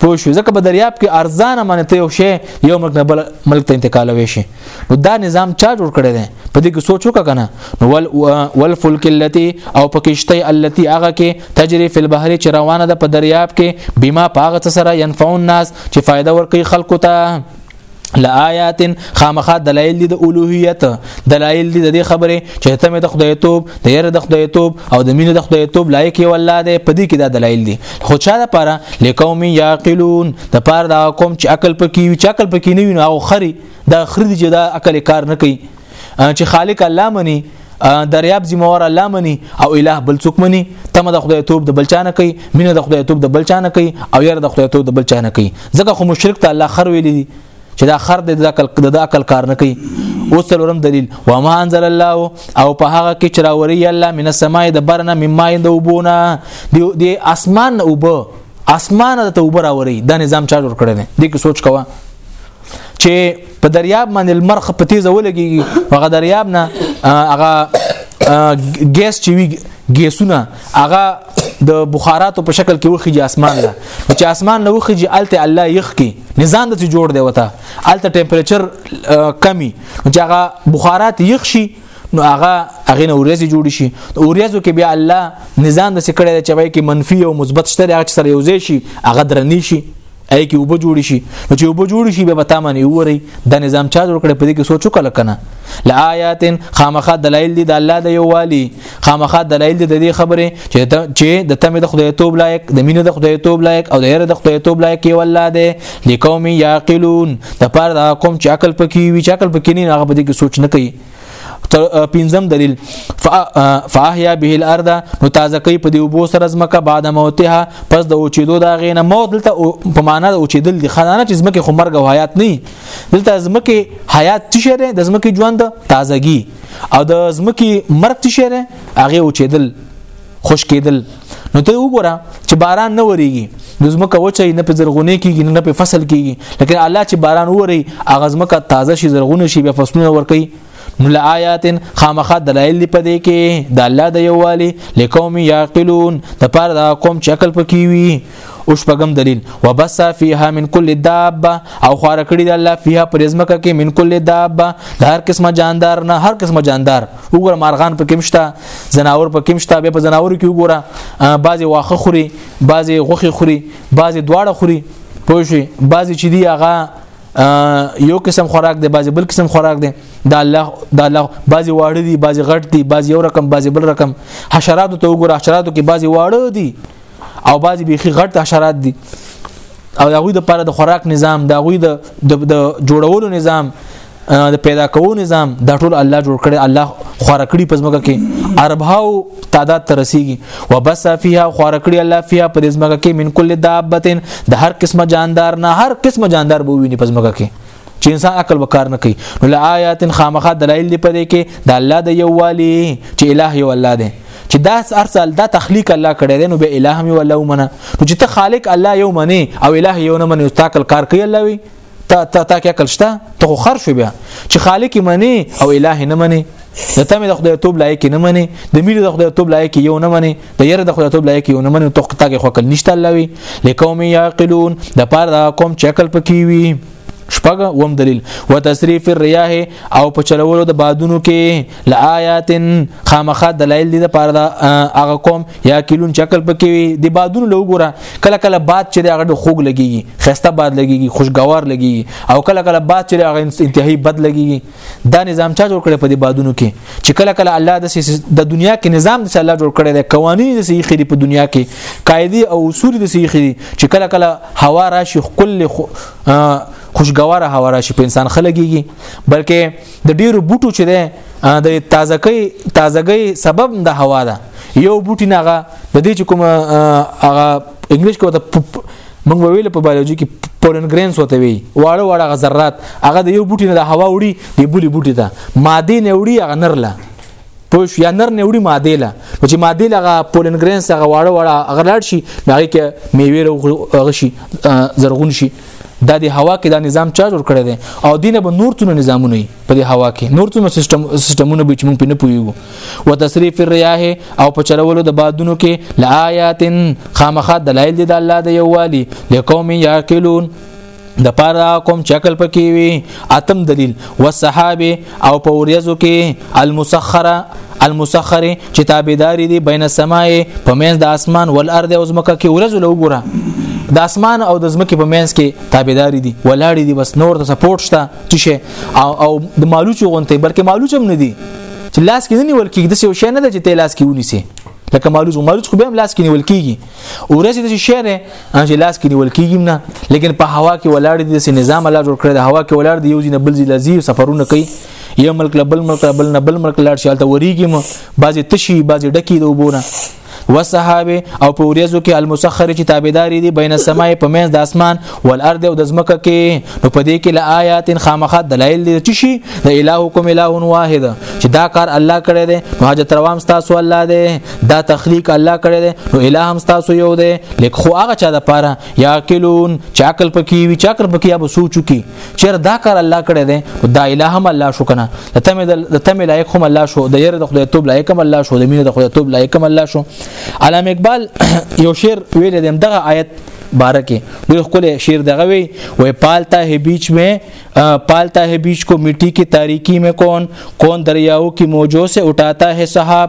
پوه شو ځکه په دریاب کې ارزانه مانته یو شی یو ملک نه بل ملک ته انتقالوي شي نو دا نظام چا جوړ کړی دی په دې کې سوچ وکړه کنه نو ول ول فلک التي او پکشته التي هغه کې تجري فل بحر چې روانه ده په دریاب کې بما پاغه سره ينفع الناس چې فائدہ ورکړي خلکو ته لآیات خامخا دلایل دي د اولوهیت دلایل دي د دې خبره چې ته مې د خدای توب د یره د خدای توب او د مینې د خدای توب لایق یو الله دی په دې کې دا دلایل دي خو چا لپاره لقوم یعقلون د پاره دا قوم چې عقل پکې وي چې عقل پکې نه وي نو هغه خري دا خرید چې دا عقل کار نه کوي چې خالق الله مني دریاب زموار الله مني او اله بل څوک مني تمه د خدای توپ د بلچانه کوي مینه د خدای توپ د بلچانه کوي او یره د خدای توپ د بلچانه کوي ځکه خو مشرک ته الله خر ویلي دي چې دا خر د عقل د عقل کار نه کوي اوس تلورم دلیل و ما انزل الله او په هغه کې چې راوري الله من السماء د برنه مما د وبونه د اسمان وبو اسمان ته وبراوري دا نظام چا جوړ کړی دی د کې سوچ کوه چې په دریاب باندې لمر په تیزه ولګي هغه دریاب نه هغه ګیس چې وی ګیسونه هغه د بخاراتو په شکل کې وخیږي اسمان لا چې اسمان نه وخیږي الته الله یخ کې نظام د جوړ دی وته الته ټمپریچر کمی چې هغه بخارات یخ شي نو هغه هغه نه اوریځي جوړ شي اوریځو کې بیا الله نظام د سکړې د چوي کې منفي او مثبت شته هغه سره یوځای شي هغه درنی شي اې کې وب جوړ شي نو چې وب جوړ شي به پتا مانی وری د نظام چا جوړ کړي په دې کې سوچو کله کنه لآیات خامخه دلایل دي د الله د یووالي خامخه دلایل دي د دې خبره چې چې د تمه د خدای توب لایق د مینه د خدای توب لایق او د هر د خدای توب لایق یو الله دی لقوم یاقلون د پاره د قوم چې عقل پکې وي چې عقل پکې نه هغه په دې کې سوچ نه کوي پنځم دلیل فاحیا به الارض نو تازه کوي په دې وبو سره زمکه بعد موتها پس د اوچیدو دا غینه موت دلته په معنا د اوچیدل د خدانه چې زمکه خو مرګ او حیات نه دلته زمکه حیات تشه ده د زمکه ژوند تازگی او د زمکه مرګ تشه ده هغه اوچیدل خوش کېدل نو ته وګوره چې باران نه وریږي د زمکه وچه نه په زرغونه کېږي نه په فصل کېږي لکه الله چې باران وری هغه زمکه تازه شي زرغونه شي بیا فصلونه ورکي نو لآیات خامخ دلایل په دې کې د الله د یووالي لقوم یعقلون د پاره د قوم چې عقل پکې وي او شپږم دلیل وبس فیها من کل دابه او خار کړی د الله فیها پر ازمکه کې من کل دابه د هر قسمه جاندار نه هر قسمه جاندار وګوره مارغان په کمشته زناور په کمشته به په زناور کې وګوره بعضی واخه خوري بعضی غوخي خوري بعضی دواړه خوري پوه شي بعضی چې دی هغه یو قسم خوراک دی بعضی بل قسم خوراک دی دا الله دا الله بعضی واړه دي بعضی غټ دي بعضی یو رقم بعضی بل رقم حشرات ته وګوره حشراتو کې بعضی واړه دي او بعضی بیخي غټ حشرات دي او د غوی د پاره د خوراک نظام د غوی د د جوړولو نظام د پیدا کوو نظام دا ټول الله جوړ کړي الله خوره کړی پزماګه کې اربهاو تعداد ترسيږي وبس فيها خوره کړی الله فيها په دې کې من کل دابتن د هر قسمه جاندار نه هر قسمه جاندار بو ویني پزماګه کې چې انسان عقل وکار نه کوي نو لآیات خامخا دلایل دی پدې کې د الله د یو والی چې الٰه یو الله دی چې دا ارسل دا تخلیق الله کړی دی نو به الٰه می ولا ومنه نو چې ته خالق الله یو منی او الٰه یو نه منی تا عقل کار کوي الله وي تا تا تا کې عقل شته ته خو خرف بیا چې خالق منی او الٰه نه منی د تمه د خدای توب لایق نه مني د میر د خدای توب لایق یو نه مني د ير د خدای توب لایق یو نه مني تو قطا کې خپل نشته الله وي لقوم یاقلون د پاره د قوم چکل پکې وي شپږ وم دلیل وتصریف الرياح او په چلولو د بادونو کې لآيات خامخا دلایل دي د پاره د هغه قوم یا کلون چکل پکې وي د بادونو لو ګره کله کله باد چې هغه د خوګ لګيږي خسته باد لګيږي خوشگوار لګيږي او کله کله باد چې هغه انتهایی بد لګيږي دا نظام چا جوړ کړی په دې بادونو کې چې کله کله الله د د دنیا کې نظام د الله جوړ کړی دی قوانین د صحیح خري په دنیا کې قاعده او اصول د صحیح خري چې کله کله هوا راشي خپل خوشګواره هوا راشي په انسان خلګيږي بلکې د ډیرو بوټو چې ده د تازګۍ تازګۍ سبب د هوا ده یو بوټي ناغه د دې چې کوم هغه انګلیش کې وته موږ به ویل په بایولوژي کې پولن ګرینز وته وی واړه واړه غذرات هغه د یو بوټي نه د هوا وړي د بولی بوټي ته ماده نه وړي هغه نرله پوه شو یا نر نه وړي ماده له نو چې ماده له پولن ګرینز هغه واړه واړه هغه لاړ شي هغه کې میوه هغه شي زرغون شي دا د هوا کې دا نظام چا جوړ کړی دی او دینه به نور څونه نظامونه په دې هوا کې نور څونه سیستم سیستمونه به چې مونږ په نه پویو وتصریف الرياح او په چلولو د بادونو کې لآيات خامخا دلایل دي د الله د یووالي لقوم یاکلون د پاره کوم چکل پکې وي اتم دلیل والسحاب او په وریزو کې المسخره المسخر چې تابعداري دي بین السماء په منځ د اسمان والارض او زمکه کې ورځ له وګوره د اسمان او د زمکه په منځ کې تابعداري دي ولاړې دي بس نور ته سپورټ شته چې او او د مالوچو غونته بلکې مالوچ هم نه دي چې لاس کې نه نیول کېږي د یو شی نه ده چې ته لاس کې ونیسي لکه مالوز مالوز خو به هم لاس کې نیول کېږي ورځ د شی نه چې لاس کې نیول کېږي نه لیکن په هوا کې ولاړ دي د نظام الله جوړ کړی د هوا کې ولاړ دی یو ځینې بل ځای لذي سفرونه کوي یو ملک له بل ملک له بل نه بل ملک لاړ شي هلته وریږي مو بعضې تشي بعضې ډکې د وبونه وسحابه او په وريزو کې المسخر چې تابعداري دي بین السماء په منځ د اسمان والارض او د زمکه کې نو په دې کې لا آیات خامخه دلایل دي چې شي د الهکم اله واحد چې دا کار الله کړی دی نو حاجت روام تاسو الله دی دا تخلیق الله کړی دی نو اله هم تاسو یو دی لیک خو هغه چا د پاره یا کلون چاکل پکې وی چاکل پکې یا سوچو کې چیر دا کار الله کړی دی دا اله هم الله شو کنه د تم د تم لایق هم الله شو د ير د خدای توب لایق هم الله شو د مين د خدای توب لایق هم الله شو علامه اقبال یو شعر ویل دی دغه آیت بارکه دوی خپل شعر دغه وی وې پالتا ہے بیچ میں پالتا ہے بیچ کو مٹی کی تاریکی میں کون کون دریاؤں کی موجوں سے اٹھاتا ہے صحاب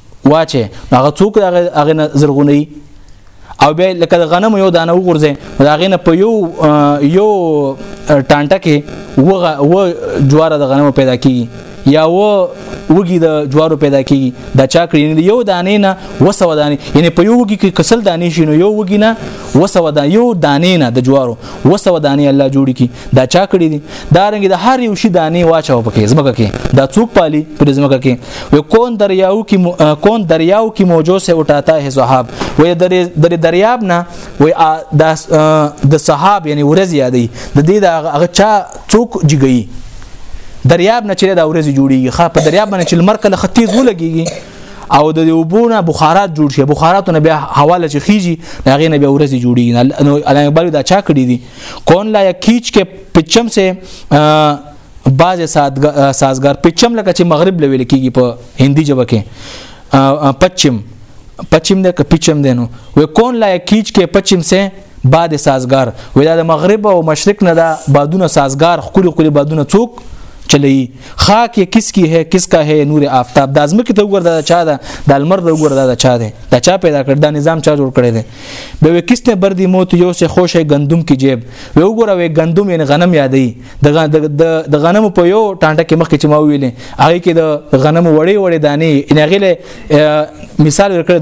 واچي هغه څوک هغه هغه زرغونی او به لکه د غنم یو دانه وغورځي دا غینه په یو یو ټانټه کې وغه و جوار د غنم پیدا کی یا و وګي د جوارو پیدا کی د چا کړی یو دانې نه وسو دانې یعنی په یو وګي کې کسل دانې شینو یو وګي نه وسو د یو دانې نه د جوارو وسو دانې الله جوړ کی دا چا کړی دي دا رنګ د هر یو شی دانې واچو پکې زمګه کې دا څوک پالي پر زمګه کې و کون دریاو کی مو... کون دریاو کی موجو سے اٹھاتا ہے صحاب و در در دریاب نه و د د صحاب یعنی ورځ یادی د دې د هغه چا څوک جګی دریاب نه چې د ورځ جوړیږي خا په دریاب باندې چې لمر کله ختیز ولګیږي او د وبونه بخارات جوړ شي بخاراتونه بیا حواله چې خيږي هغه نه بیا ورځي جوړيږي نو علامه اقبال دا چا کړی دي کون لا کیچ کې پچم سه بعض سازګار پچم لکه چې مغرب لوي لیکيږي په هندي ژبه کې پچم پچم ده که پچم ده نو و کون لا کیچ کې پچم سه باد سازګار و دا د مغرب او مشرق نه دا بادونه سازګار خوري خوري بادونه څوک چلی خاک یې کس کی ہے کس کا ہے نور آفتاب د ازمکه ته وګور دا چا ده د المر ته وګور دا چا ده دا چا پیدا کړ دا نظام چا جوړ کړی دی به وې کس نه بردی موت یو سه خوش ہے گندم کی جیب و وګور وې گندم یې غنم یادې د غنمو په یو ټانټه کې مخکې چې ما ویلې هغه کې د غنمو وړې وړې دانې ان هغه له مثال ورکړ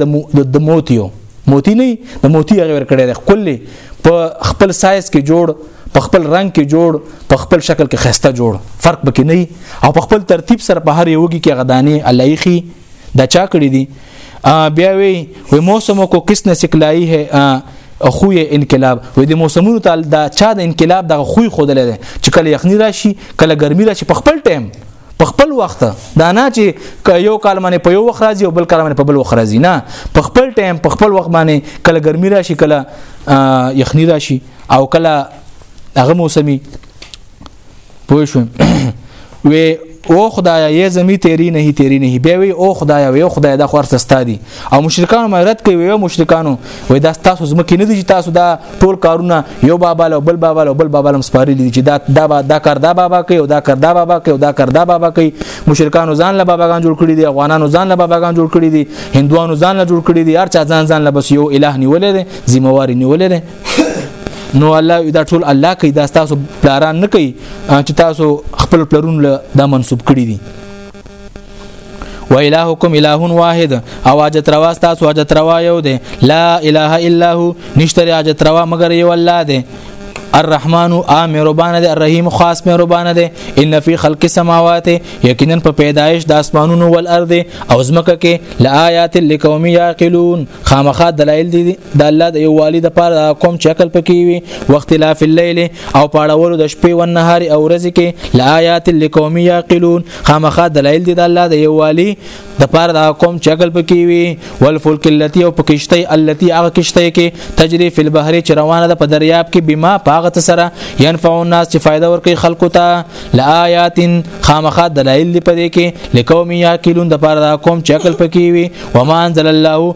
د موتیو موتی نه د موتی هغه ورکړی د خپل په خپل سایز کې جوړ په خپل رنگ کې جوړ په خپل شکل کې خسته جوړ فرق بکې نه او په خپل ترتیب سره په هر یو کې غدانې الایخي دا چا کړی دي بیا وی وی موسمو کو کس نه سکلای ہے خو یې انقلاب وې د موسمونو تعال دا چا د انقلاب د خوې خودلې ده چې کله یخنی راشي کله ګرمي راشي په خپل ټایم په خپل وخت دا نه چې یو کال باندې په یو وخت راځي او بل کال باندې په بل وخت راځي نه په خپل ټایم په خپل وخت باندې کله ګرمي راشي کله یخنی راشي او کله هغه موسمي پوه شو وی او خدایا یې زمي تیری نه تیری نه بیا وی او خدایا وی او خدای دا خور سستا دي او مشرکان مغرت کوي وی مشرکانو وی دا تاسو زمکه نه دي تاسو دا ټول کارونه یو بابا له بل بابا له بل بابا لم سپاري دي چې دا دا دا کار دا بابا کوي او دا کار دا بابا کوي او دا کار دا بابا کوي مشرکانو ځان له باباګان جوړ کړي دي افغانانو ځان له باباګان جوړ کړي دي هندوانو ځان له جوړ کړي دي هر چا ځان ځان له بس یو الٰه نیولې دي ذمہ واري نیولې دي نو الله دا ټول الله کوي دا تاسو پلاران نه کوي چې تاسو خپل پلارون له دا منسوب کړی دي و الهکم اله واحد او اجت روا تاسو اجت روا یو دی لا اله الا هو نشتره اجت روا مگر یو الله دی الرحمن عام مهربان دی الرحیم خاص مهربان دی ان فی خلق السماوات یقینا په پیدایش د اسمانونو ول ارض او زمکه کې لآیات لقوم یعقلون خامخا دلایل دي د الله د یووالي د پاره کوم چې عقل پکې وي وخت لا فی الليل او پاړولو د شپې و نهار او ورځې کې لآیات لقوم یعقلون خامخا دلایل دي د الله د یووالي د پاره د کوم چې عقل پکې وي والفلک اللتی او پکشته اللتی هغه کشته کې تجری فی البحر چې روانه ده په دریاب کې بما پاغت سره ينفع الناس چې فائدہ ورکړي خلکو ته لآیات خامخا دلایل دي پدې کې لقوم یعقلون د پاره د کوم چې عقل پکې وي ومان ذل الله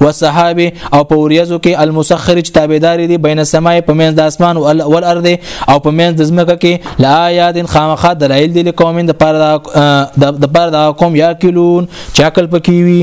وسحاب او په وریزو کې المسخر چې تابعدار دي بین السماء په منځ د اسمان او الارض او په منځ د زمکه کې لا آیات خامخا دلایل دي لقوم د پر د پر د قوم یاکلون چاکل پکې وي